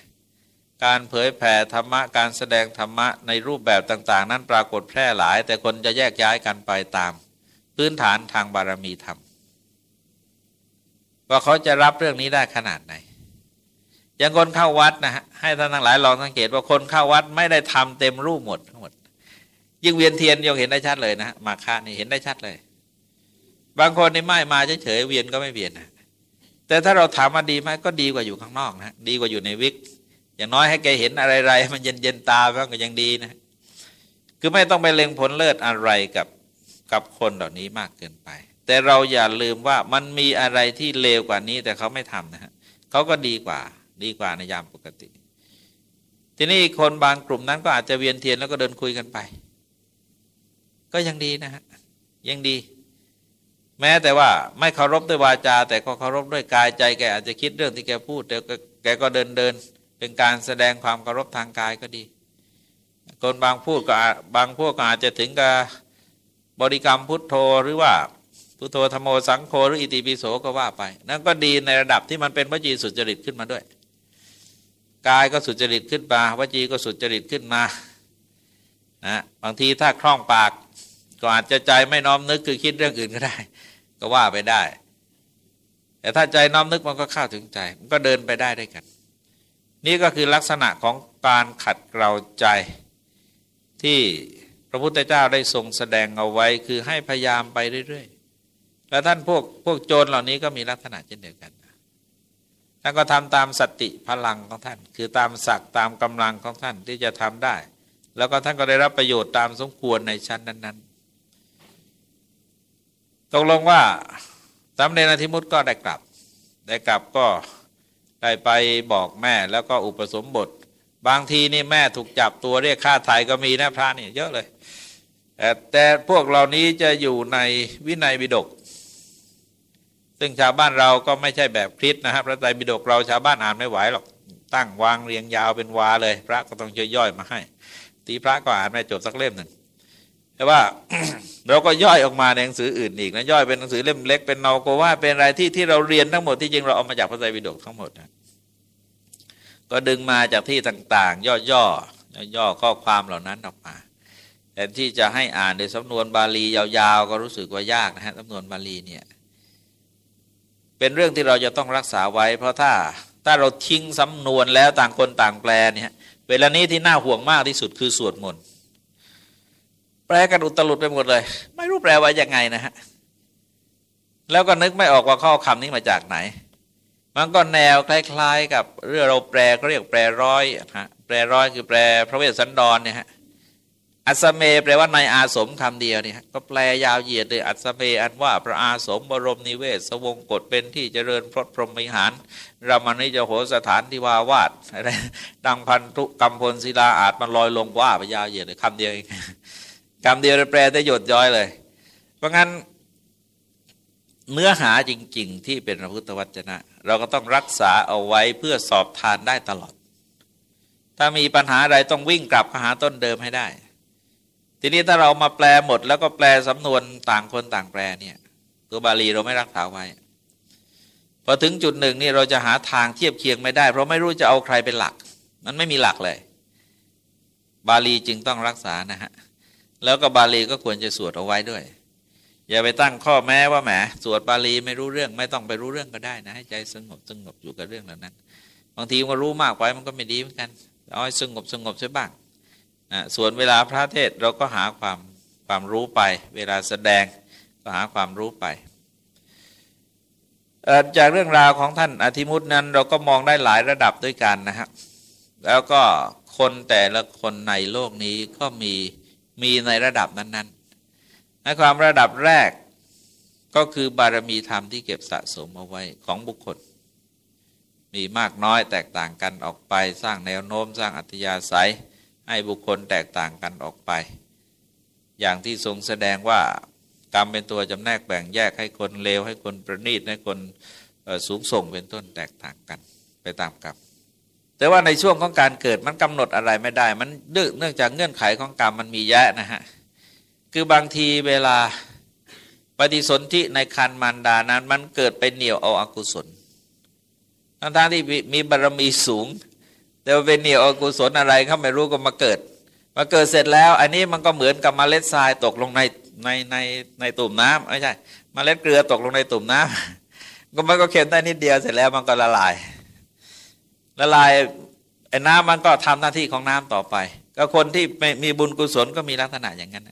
การเผยแผ่ธรรมะการแสดงธรรมะในรูปแบบต่าง ๆ นั้นปรากฏแพร่หลาย แต่คนจะแยกย้ายกันไปตาม พื้นฐานทางบารมีธรรมว่าเขาจะรับเรื่องนี้ได้ขนาดไหนอย่างคนเข้าวัดนะฮะให้ท่านทั้งหลายลองสังเกตว่าคนเข้าวัดไม่ได้ทำเต็มรูปหมดทั้งหมด ยิ่งเวียนเทียนยังเห็นได้ชัดเลยนะมาค่านี่เห็นได้ชัดเลย บางคนในไม่มาเฉยๆเวียนก็ไม่เวียนนะแต่ถ้าเราถามมาดีไหมก็ดีกว่าอยู่ข้างนอกนะดีกว่าอยู่ในวิก อย่างน้อยให้แกเห็นอะไรๆมันเย็นๆตาบ้างก็ยังดีนะ คือไม่ต้องไปเล็งผลเลิศอะไรกับกับคนเหล่านี้มากเกินไป แต่เราอย่าลืมว่ามันมีอะไรที่เลวกว่านี้ แต่เขาไม่ทำนะฮะเขาก็ดีกว่า ดีกว่าในยามปกติ ทีนี้คนบางกลุ่มนั้นก็อาจจะเวียนเทียนแล้วก็เดินคุยกันไป ก็ยังดีนะฮะยังดี แม้แต่ว่าไม่เคารพด้วยวาจา แต่ก็เคารพด้วยกายใจแกอาจจะคิดเรื่องที่แกพูดแต่แกก็เดินเดินเป็นการแสดงความเคารพทางกายก็ดีคนบางพูดก็บางพวกอาจจะถึงกับบริกรรมพุทโธหรือว่าพุทโธธรรมสังโฆหรืออิติปิโสก็ว่าไป นั่นก็ดีในระดับที่มันเป็นวจีสุจริตขึ้นมาด้วย กายก็สุจริตขึ้นมาวจีก็สุจริตขึ้นมานะบางทีถ้าคล่องปาก ก็อาจจะใจไม่น้อมนึกคือคิดเรื่องอื่นก็ได้ ก็ว่าไปได้ แต่ถ้าใจน้อมนึกมันก็เข้าถึงใจ มันก็เดินไปได้ด้วยกัน นี่ก็คือลักษณะของการขัดเกลาใจที่พระพุทธเจ้าได้ทรงแสดงเอาไว้คือให้พยายามไปเรื่อยๆ แล้วท่านพวกพวกโจรเหล่านี้ก็มีลักษณะเช่นเดียวกันท่านก็ทำตามสติพลังของท่าน คือตามศักตามกำลังของท่านที่จะทำได้ แล้วก็ท่านก็ได้รับประโยชน์ตามสมควรในชั้นนั้น ๆ ตกลงว่าสามเณรธิมุตก็ได้กลับ ได้กลับก็ได้ไปบอกแม่แล้วก็อุปสมบท บางทีนี่แม่ถูกจับตัวเรียกค่าไถ่ก็มีนะพระนี่เยอะเลยแต่พวกเหล่านี้จะอยู่ในวินัยบิดก ซึ่งชาวบ้านเราก็ไม่ใช่แบบคริสนะครับพระไตรปิฎกเราชาวบ้านอ่านไม่ไหวหรอกตั้งวางเรียงยาวเป็นวาเลย พระก็ต้องย่อยๆมาให้ตีพระก็อ่านไม่จบสักเล่มหนึ่ง แต่ว่าเราก็ย่อยออกมาในหนังสืออื่นอีกนะย่อยเป็นหนังสือเล่มเล็กเป็นเนาโกว่าเป็นอะไรที่ที่เราเรียนทั้งหมดที่จริงเราเอามาจากพระไตรปิฎกทั้งหมดนะก็ดึงมาจากที่ต่างๆ ย่อๆย่อข้อความเหล่านั้นออกมาแต่ที่จะให้อ่านในสำนวนบาลียาวๆ ก็รู้สึกว่ายากนะฮะสำนวนบาลีเนี่ยเป็นเรื่องที่เราจะต้องรักษาไว้ เพราะถ้าถ้าเราทิ้งสำนวนแล้วต่างคนต่างแปลเนี่ยเวลานี้ที่น่าห่วงมากที่สุดคือสวดมนต์ แปลกันอุตลุดไปหมดเลย ไม่รู้แปลว่ายังไงนะฮะแล้วก็นึกไม่ออกว่าข้อคำนี้มาจากไหน มันก็แนวคล้าย ๆ กับเรื่องเราแปลก็เรียกแปลร้อยฮะแปลร้อยคือแปลพระเวสสันดรเนี่ยฮะอัศเมแปลว่าในอาสมคำเดียวเนี่ยก็แปลยาวเหยียดเลยอัศเมอันว่าพระอาสมบรมนิเวศ สวงกฎเป็นที่เจริญพระพรหมิหารรามานิจโหสถานที่วาวาดอะไรดังพันธุกรรมพลศิลาอาจมันลอยลงว่าไปยาวเหยียดเลยคำเดียวเอง คำเดียวแปลได้หยดย้อยเลย เพราะงั้นเนื้อหาจริง ๆ ที่เป็นพระพุทธวจนะ เราก็ต้องรักษาเอาไว้เพื่อสอบทานได้ตลอด ถ้ามีปัญหาอะไรต้องวิ่งกลับหาต้นเดิมให้ได้ ทีนี้ถ้าเรามาแปลหมด แล้วก็แปลสำนวนต่างคนต่างแปลเนี่ย ตัวบาลีเราไม่รักษาไว้พอถึงจุดหนึ่งนี่เราจะหาทางเทียบเคียงไม่ได้ เพราะไม่รู้จะเอาใครเป็นหลัก มันไม่มีหลักเลย บาลีจึงต้องรักษานะฮะ แล้วก็บาลีก็ควรจะสวดเอาไว้ด้วย อย่าไปตั้งข้อแม้ว่าแหมสวดบาลีไม่รู้เรื่องไม่ต้องไปรู้เรื่องก็ได้นะให้ใจสงบสงบอยู่กับเรื่องเหล่านั้น บางทีมันรู้มากไปมันก็ไม่ดีเหมือนกันเอาให้สงบสงบใช่บ้างนะส่วนเวลาพระเทศเราก็หาความความรู้ไป เวลาแสดงก็หาความรู้ไปจากเรื่องราวของท่านอธิมุตนั้น เราก็มองได้หลายระดับด้วยกันนะครับแล้วก็คนแต่ละคนในโลกนี้ก็มี มีในระดับนั้นๆในความระดับแรกก็คือบารมีธรรมที่เก็บสะสมเอาไว้ของบุคคล มีมากน้อยแตกต่างกันออกไป สร้างแนวโน้มสร้างอัธยาศัย ให้บุคคลแตกต่างกันออกไป อย่างที่ทรงแสดงว่ากรรมเป็นตัวจำแนกแบ่งแยกให้คนเลวให้คนประณีตให้คนสูงส่งเป็นต้นแตกต่างกันไปตามกรรม แต่ว่าในช่วงของการเกิดมันกำหนดอะไรไม่ได้ มันเนื่องจากเงื่อนไขของกรรมมันมีแยะนะฮะ คือบางทีเวลาปฏิสนธิในคันมารดานั้น มันเกิดไปเหนี่ยวเอาอากุศลทั้งที่มีบารมีสูง แต่ว่าเป็นเหนี่ยวอากุศลอะไรเขาไม่รู้ก็มาเกิด มาเกิดเสร็จแล้ว อันนี้มันก็เหมือนกับมเมล็ดทรายตกลงในในในในตุ่มน้ำไม่ใช่มเมล็ดเกลือตกลงในตุ่มน้ำก็มันก็เค็มได้นิดเดียวเสร็จแล้วมันก็ละลาย ละลายไอ้น้ำมันก็ทำหน้าที่ของน้ำต่อไป ก็คนที่มีบุญกุศลก็มีลักษณะอย่างนั้น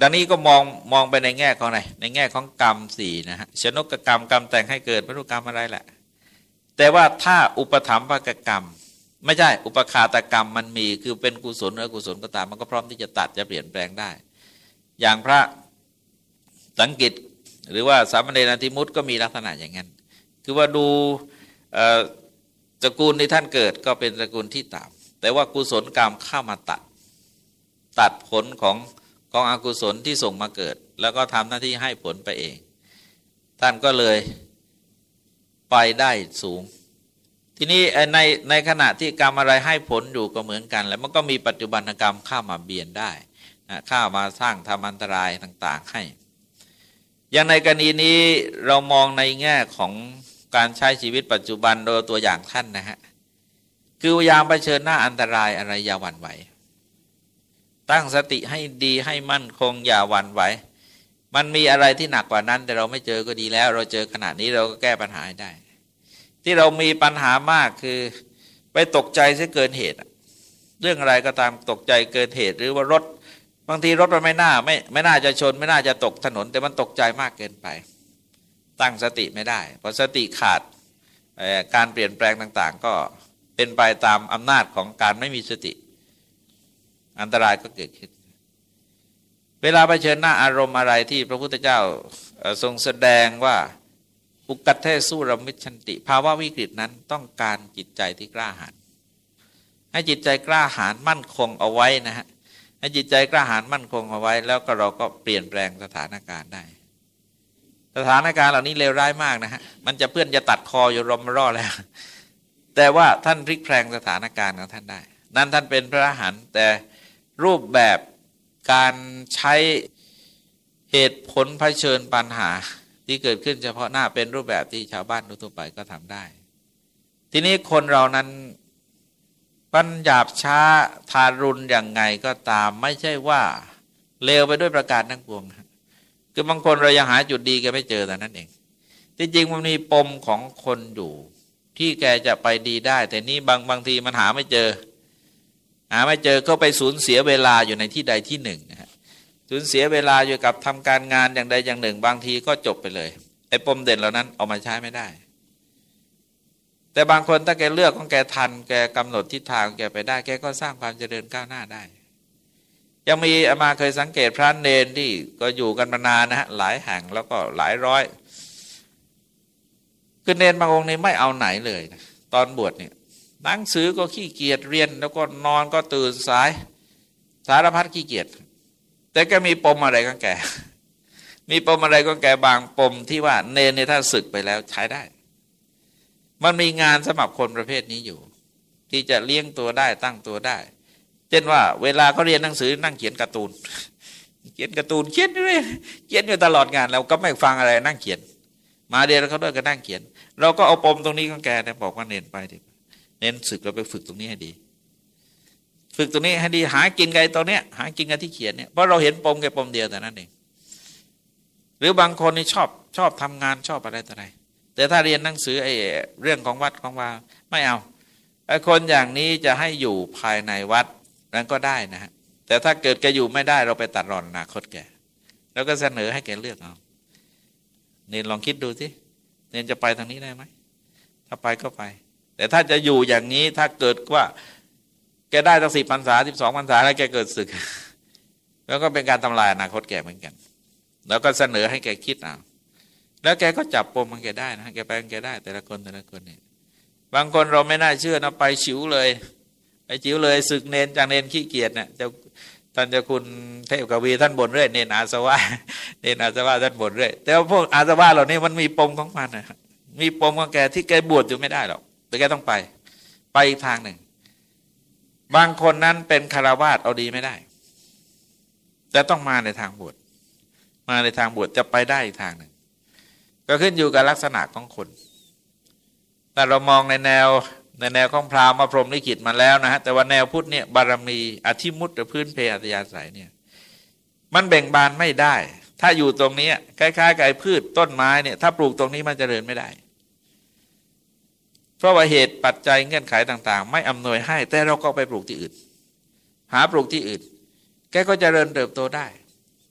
ดังนี้ก็มองมองไปในแง่ของไหนในแง่ของกรรมสี่นะฮะชนกกรรมกรรมแต่งให้เกิดไม่รู้กรรมอะไรแหละ แต่ว่าถ้าอุปถัมภกกรรม ไม่ใช่อุปคาตกรรมมันมีคือเป็นกุศลหรือกุศลก็ตามมันก็พร้อมที่จะตัดจะเปลี่ยนแปลงได้ อย่างพระสังกิตหรือว่าสามเณรอธิมุตก็มีลักษณะอย่างนั้น คือว่าดู ตระกูลที่ท่านเกิดก็เป็นตระกูลที่ต่ำแต่ว่ากุศลกรรมเข้ามาตัด ตัดผลของกองอกุศลที่ส่งมาเกิด แล้วก็ทำหน้าที่ให้ผลไปเอง ท่านก็เลยไปได้สูง ทีนี้ในในขณะที่กรรมอะไรให้ผลอยู่ก็เหมือนกัน แล้วมันก็มีปัจจุบันกรรมเข้ามาเบียนได้นะเข้ามาสร้างทำอันตรายต่าง ๆให้ อย่างในกรณีนี้เรามองในแง่ของ การใช้ชีวิตปัจจุบันโดยตัวอย่างท่านนะฮะ คือพยายามเผชิญหน้าอันตรายอะไรอย่าหวั่นไหว ตั้งสติให้ดีให้มั่นคงอย่าหวั่นไหว มันมีอะไรที่หนักกว่านั้น แต่เราไม่เจอก็ดีแล้ว เราเจอขนาดนี้เราก็แก้ปัญหาได้ ที่เรามีปัญหามากคือไปตกใจซะเกินเหตุ เรื่องอะไรก็ตามตกใจเกินเหตุ หรือว่ารถบางทีรถมันไม่น่าไม่ไม่น่าจะชน ไม่น่าจะตกถนน แต่มันตกใจมากเกินไป ตั้งสติไม่ได้พอสติขาดการเปลี่ยนแปลงต่างๆ ก็เป็นไปตามอำนาจของการไม่มีสติ อันตรายก็เกิดขึ้น เวลาเผชิญหน้าอารมณ์อะไรที่พระพุทธเจ้าทรงแสดงว่าปุกัตเทสู้รมิชันติ ภาวะวิกฤตนั้นต้องการจิตใจที่กล้าหาญให้จิตใจกล้าหาญมั่นคงเอาไว้นะฮะให้จิตใจกล้าหาญมั่นคงเอาไว้ แล้วก็เราก็เปลี่ยนแปลงสถานการณ์ได้ สถานการณ์เหล่านี้เลวร้ายมากนะฮะมันจะเพื่อนจะตัดคออยู่รมรอแล้ว แต่ว่าท่านพลิกแปลงสถานการณ์ของท่านได้ นั้นท่านเป็นพระอรหันต์แต่รูปแบบการใช้เหตุผลเผชิญปัญหาที่เกิดขึ้นเฉพาะหน้าเป็นรูปแบบที่ชาวบ้านทั่วไปก็ทำได้ ทีนี้คนเรานั้นปัญหยาบช้าทารุณอย่างไงก็ตาม ไม่ใช่ว่าเลวไปด้วยประการทั้งปวงคื คือบางคนเรายังหาจุดดีแกไม่เจอแต่นั้นเองจริงๆมันมีปมของคนอยู่ที่แกจะไปดีได้ แต่นี่บางบางทีมันหาไม่เจอ หาไม่เจอก็ไปสูญเสียเวลาอยู่ในที่ใดที่หนึ่งนะสูญเสียเวลาอยู่กับทำการงานอย่างใดอย่างหนึ่ง บางทีก็จบไปเลยไอ้ปมเด่นเหล่านั้นเอามาใช้ไม่ได้ แต่บางคนถ้าแกเลือกของแกทัน แกกำหนดทิศทางแกไปได้ แกก็สร้างความเจริญก้าวหน้าได้ ยังมีอามาเคยสังเกตพระเนนที่ก็อยู่กันมานานนะฮะหลายแห่งแล้วก็หลายร้อยคือเนนบางองค์นี้ไม่เอาไหนเลยนะตอนบวชเนี่ยหนังสือก็ขี้เกียจเรียน แล้วก็นอนก็ตื่นสาย สารพัดขี้เกียจแต่ก็มีปมอะไรก็แกมีปมอะไรก็แกบางปมที่ว่าเนนในถ้าศึกไปแล้วใช้ได้ มันมีงานสำหรับคนประเภทนี้อยู่ ที่จะเลี้ยงตัวได้ตั้งตัวได้ เช่นว่า เวลาเขาเรียนหนังสือนั่งเขียนการ์ตูน เขียนการ์ตูนเขียนเรื่อยเขียนอยู่ตลอดงานเราก็ไม่ฟังอะไรนั่งเขียน มาเรียนเขาด้วยก็นั่งเขียน เราก็เอาปมตรงนี้ของแกเนี่ยบอกว่าเน้นไปดิเน้นศึกเราไปฝึกตรงนี้ให้ดี ฝึกตรงนี้ให้ดีหากินไงตรงเนี้ย หากินกันที่เขียนเนี่ยเพราะเราเห็นปมแค่ปมเดียวแต่นั้นเองหรือบางคนนี่ชอบชอบทำงานชอบอะไรต่ออะไร แต่ถ้าเรียนหนังสือไอ้เรื่องของวัดของว่าไม่เอาไอ้คนอย่างนี้จะให้อยู่ภายในวัด นั้นก็ได้นะฮะแต่ถ้าเกิดแกอยู่ไม่ได้เราไปตัดรอนอนาคตแกแล้วก็เสนอให้แกเลือกเอาเนนลองคิดดูสิเนนจะไปทางนี้ได้ไหมถ้าไปก็ไป แต่ถ้าจะอยู่อย่างนี้ถ้าเกิดว่า แกได้ตั้งสิบพรรษาสิบสองพรรษาแล้วแกเกิดศึก แล้วก็เป็นการทำลายอนาคตแกเหมือนกัน แล้วก็เสนอให้แกคิดเอาแล้วแกก็จับปมมันแกได้นะแกไปแกได้ แต่ละคนแต่ละคนเนี่ยบางคนเราไม่น่าเชื่อนะไปฉิวเลย ไปฉิวเลยศึกเนนจากเนนขี้เกียจเนี่ยจะท่านจะคุณเทพกวีท่านบ่นเรื่อยเนนอาสวะเนนอาสวะท่านบ่นเรื่อยแต่ว่าพวกอาสวะเหล่านี้มันมีปมของมันนะมีปมของแกที่แกบวชอยู่ไม่ได้หรอกแต่แกต้องไป ไปอีกทางหนึ่ง บางคนนั้นเป็นคารวาสเอาดีไม่ได้จะต้องมาในทางบวชมาในทางบวชจะไปได้อีกทางหนึ่งก็ขึ้นอยู่กับลักษณะของคนแต่เรามองในแนว ในแนวของพราหมณ์มาพรหมลิขิตมาแล้วนะฮะแต่ว่าแนวพุทธเนี่ยบารมีอธิมุตหรือพื้นเพอัตยาศัยเนี่ยมันเบ่งบานไม่ได้ ถ้าอยู่ตรงนี้คล้ายๆกับพืชต้นไม้เนี่ยถ้าปลูกตรงนี้มันจเจริญไม่ได้ เพราะว่าเหตุปัจจัยเงื่อนไขต่าง ๆ ไม่อำนวยให้ แต่เราก็ไปปลูกที่อื่น หาปลูกที่อื่น แกก็จเจริญเติบโตได้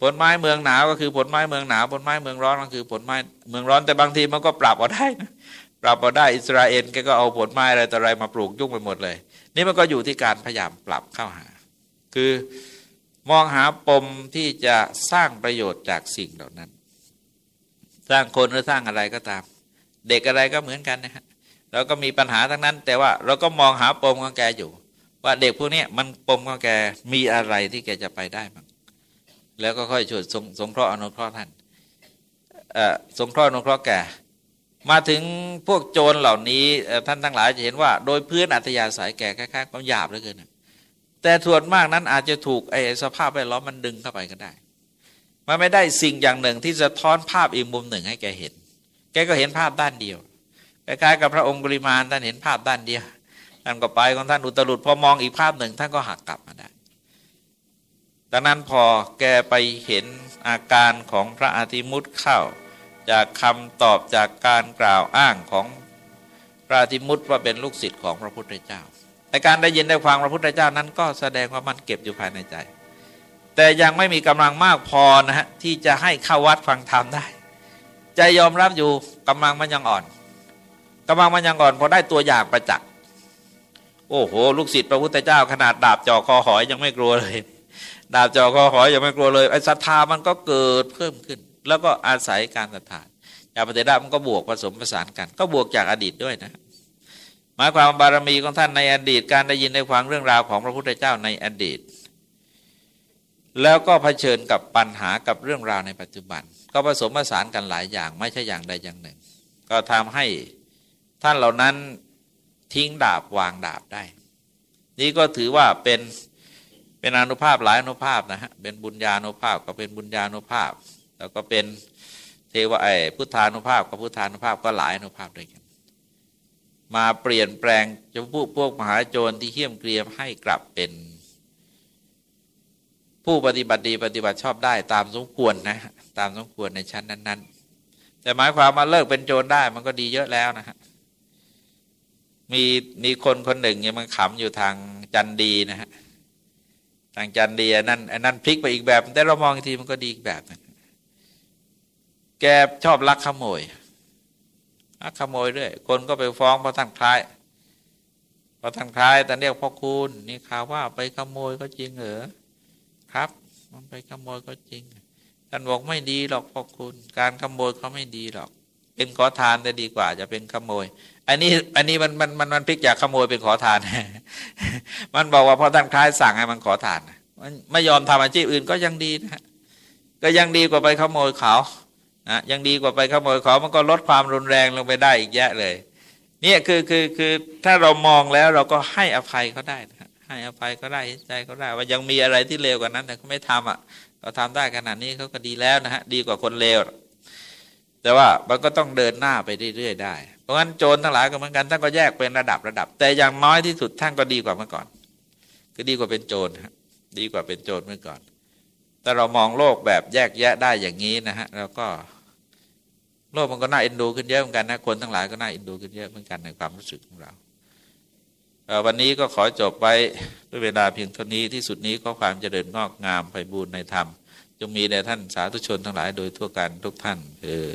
ผลไม้เมืองหนาวก็คือผลไม้เมืองหนาวผลไม้เมืองร้อนก็คือผลไม้เมืองร้อนแต่บางทีมันก็ปรับเอาได้นะ ปรับเอาได้อิสราเอลแกก็เอาผลไม้อะไรต่ออะไรมาปลูกยุ่งไปหมดเลย นี่มันก็อยู่ที่การพยายามปรับเข้าหา คือมองหาปมที่จะสร้างประโยชน์จากสิ่งเหล่านั้น สร้างคนหรือสร้างอะไรก็ตาม เด็กอะไรก็เหมือนกันนะฮะเราก็มีปัญหาทั้งนั้น แต่ว่าเราก็มองหาปมของแกอยู่ ว่าเด็กพวกนี้มันปมของแกมีอะไรที่แกจะไปได้บ้างแล้วก็ค่อยช่วยสงเคราะห์อนุเคราะห์ท่านสงเคราะห์อนุเคราะห์แก มาถึงพวกโจรเหล่านี้ท่านทั้งหลายจะเห็นว่า โดยพื้นอัตยาสายแก่คล้ายๆความหยาบเหลือเกินแต่ส่วนมากนั้นอาจจะถูกไอ้สภาพแวดล้อมมันดึงเข้าไปก็ได้ มันไม่ได้สิ่งอย่างหนึ่งที่สะท้อนภาพอีกมุมหนึ่งให้แกเห็น แกก็เห็นภาพด้านเดียวคล้ายๆกับพระองค์กริมานท่านเห็นภาพด้านเดียวท่านก็ไปของท่านอุตรุดพอมองอีกภาพหนึ่งท่านก็หักกลับมาได้ ดังนั้นพอแกไปเห็นอาการของพระอาทิมุตเข้า จากคำตอบจากการกล่าวอ้างของพระอาทิมุตว่าเป็นลูกศิษย์ของพระพุทธเจ้าในการได้ยินได้ฟังพระพุทธเจ้านั้นก็แสดงว่ามันเก็บอยู่ภายในใจ แต่ยังไม่มีกำลังมากพอนะฮะที่จะให้เข้าวัดฟังธรรมได้ ใจยอมรับอยู่กำลังมันยังอ่อนกำลังมันยังอ่อนพอได้ตัวอย่างประจักษ์โอ้โห ลูกศิษย์พระพุทธเจ้า ขนาดดาบจอคอหอยยังไม่กลัวเลย ดาบจอคอหอยยังไม่กลัวเลยไอ้ศรัทธามันก็เกิดเพิ่มขึ้น แล้วก็อาศัยการศรัทธาญาปฏิดามันก็บวกผสมผสานกัน ก็บวกจากอดีตด้วยนะหมายความบารมีของท่านในอดีต การได้ยินได้ฟังเรื่องราวของพระพุทธเจ้าในอดีต แล้วก็เผชิญกับปัญหากับเรื่องราวในปัจจุบัน ก็ผสมผสานกันหลายอย่างไม่ใช่อย่างใดอย่างหนึ่ง ก็ทำให้ท่านเหล่านั้นทิ้งดาบวางดาบได้ นี่ก็ถือว่าเป็นเป็นอนุภาพหลายอนุภาพนะฮะเป็นบุญญาณุภาพก็เป็นบุญญาณุภาพ แล้วก็เป็นเทวะไอพุทธานุภาพกับพุทธานุภาพก็หลายอนุภาพด้วยกัน มาเปลี่ยนแปลงจะพวกพวกมหาโจรที่เขี่ยมเกรียมให้กลับเป็น ผู้ปฏิบัติดีปฏิบัติชอบได้ตามสมควรนะตามสมควรในชั้นนั้นๆ แต่หมายความมาเลิกเป็นโจรได้มันก็ดีเยอะแล้วนะฮะมีมีคนคนหนึ่งยังมันขำอยู่ทางจันดีนะฮะทางจันดีนั่นนนั้นพลิกไปอีกแบบ แต่เรามองอีกทีมันก็ดีอีกแบบนึง แกชอบลักขโมยลักขโมยเรื่อยคนก็ไปฟ้องพระท่านคล้ายพระท่านคล้ายแต่เรียกพ่อคุณนี่ข่าวว่าไปขโมยก็จริงเหรอครับ มันไปขโมยก็จริงท่านบอกไม่ดีหรอกพ่อคุณ การขโมยเขาไม่ดีหรอก เป็นขอทานแต่ดีกว่า จะเป็นขโมย อันนี้อันนี้มันมันมันมันพลิกจากขโมยเป็นขอทาน มันบอกว่าพอท่านคล้ายสั่งให้มันขอทานมันไม่ยอมทำอาชีพอื่นก็ยังดีนะก็ยังดีกว่าไปขโมยเขา นะยังดีกว่าไปขโมยของมันก็ลดความรุนแรงลงไปได้อีกแยะเลยนี่คือคือคือถ้าเรามองแล้วเราก็ให้อภัยเขาได้ ให้อภัยเขาได้ใจเขาได้ ว่ายังมีอะไรที่เลวกว่านั้น แต่เขาไม่ทำอะเราทำได้ขนาดนี้เขาก็ดีแล้วนะฮะดีกว่าคนเลวแต่ว่ามันก็ต้องเดินหน้าไปเรื่อยๆได้ เพราะงั้นโจรทั้งหลายก็เหมือนกันท่านก็แยกเป็นระดับระดับ แต่อย่างน้อยที่สุดท่านก็ดีกว่าเมื่อก่อน ก็ดีกว่าเป็นโจรดีกว่าเป็นโจรเมื่อก่อน แต่เรามองโลกแบบแยกแยะได้อย่างนี้นะฮะเราก็ โลกมันก็น่าเอ็นดูขึ้นเยอะเหมือนกันนะคนทั้งหลายก็น่าเอ็นดูขึ้นเยอะเหมือนกันในความรู้สึกของเราวันนี้ก็ขอจบไปด้วยเวลาเพียงเท่านี้ที่สุดนี้ก็ความเจริญงอกงามไปบูรณนธรรม จงมีแด่ท่านสาธุชนทั้งหลายโดยทั่วกันทุกท่านเออ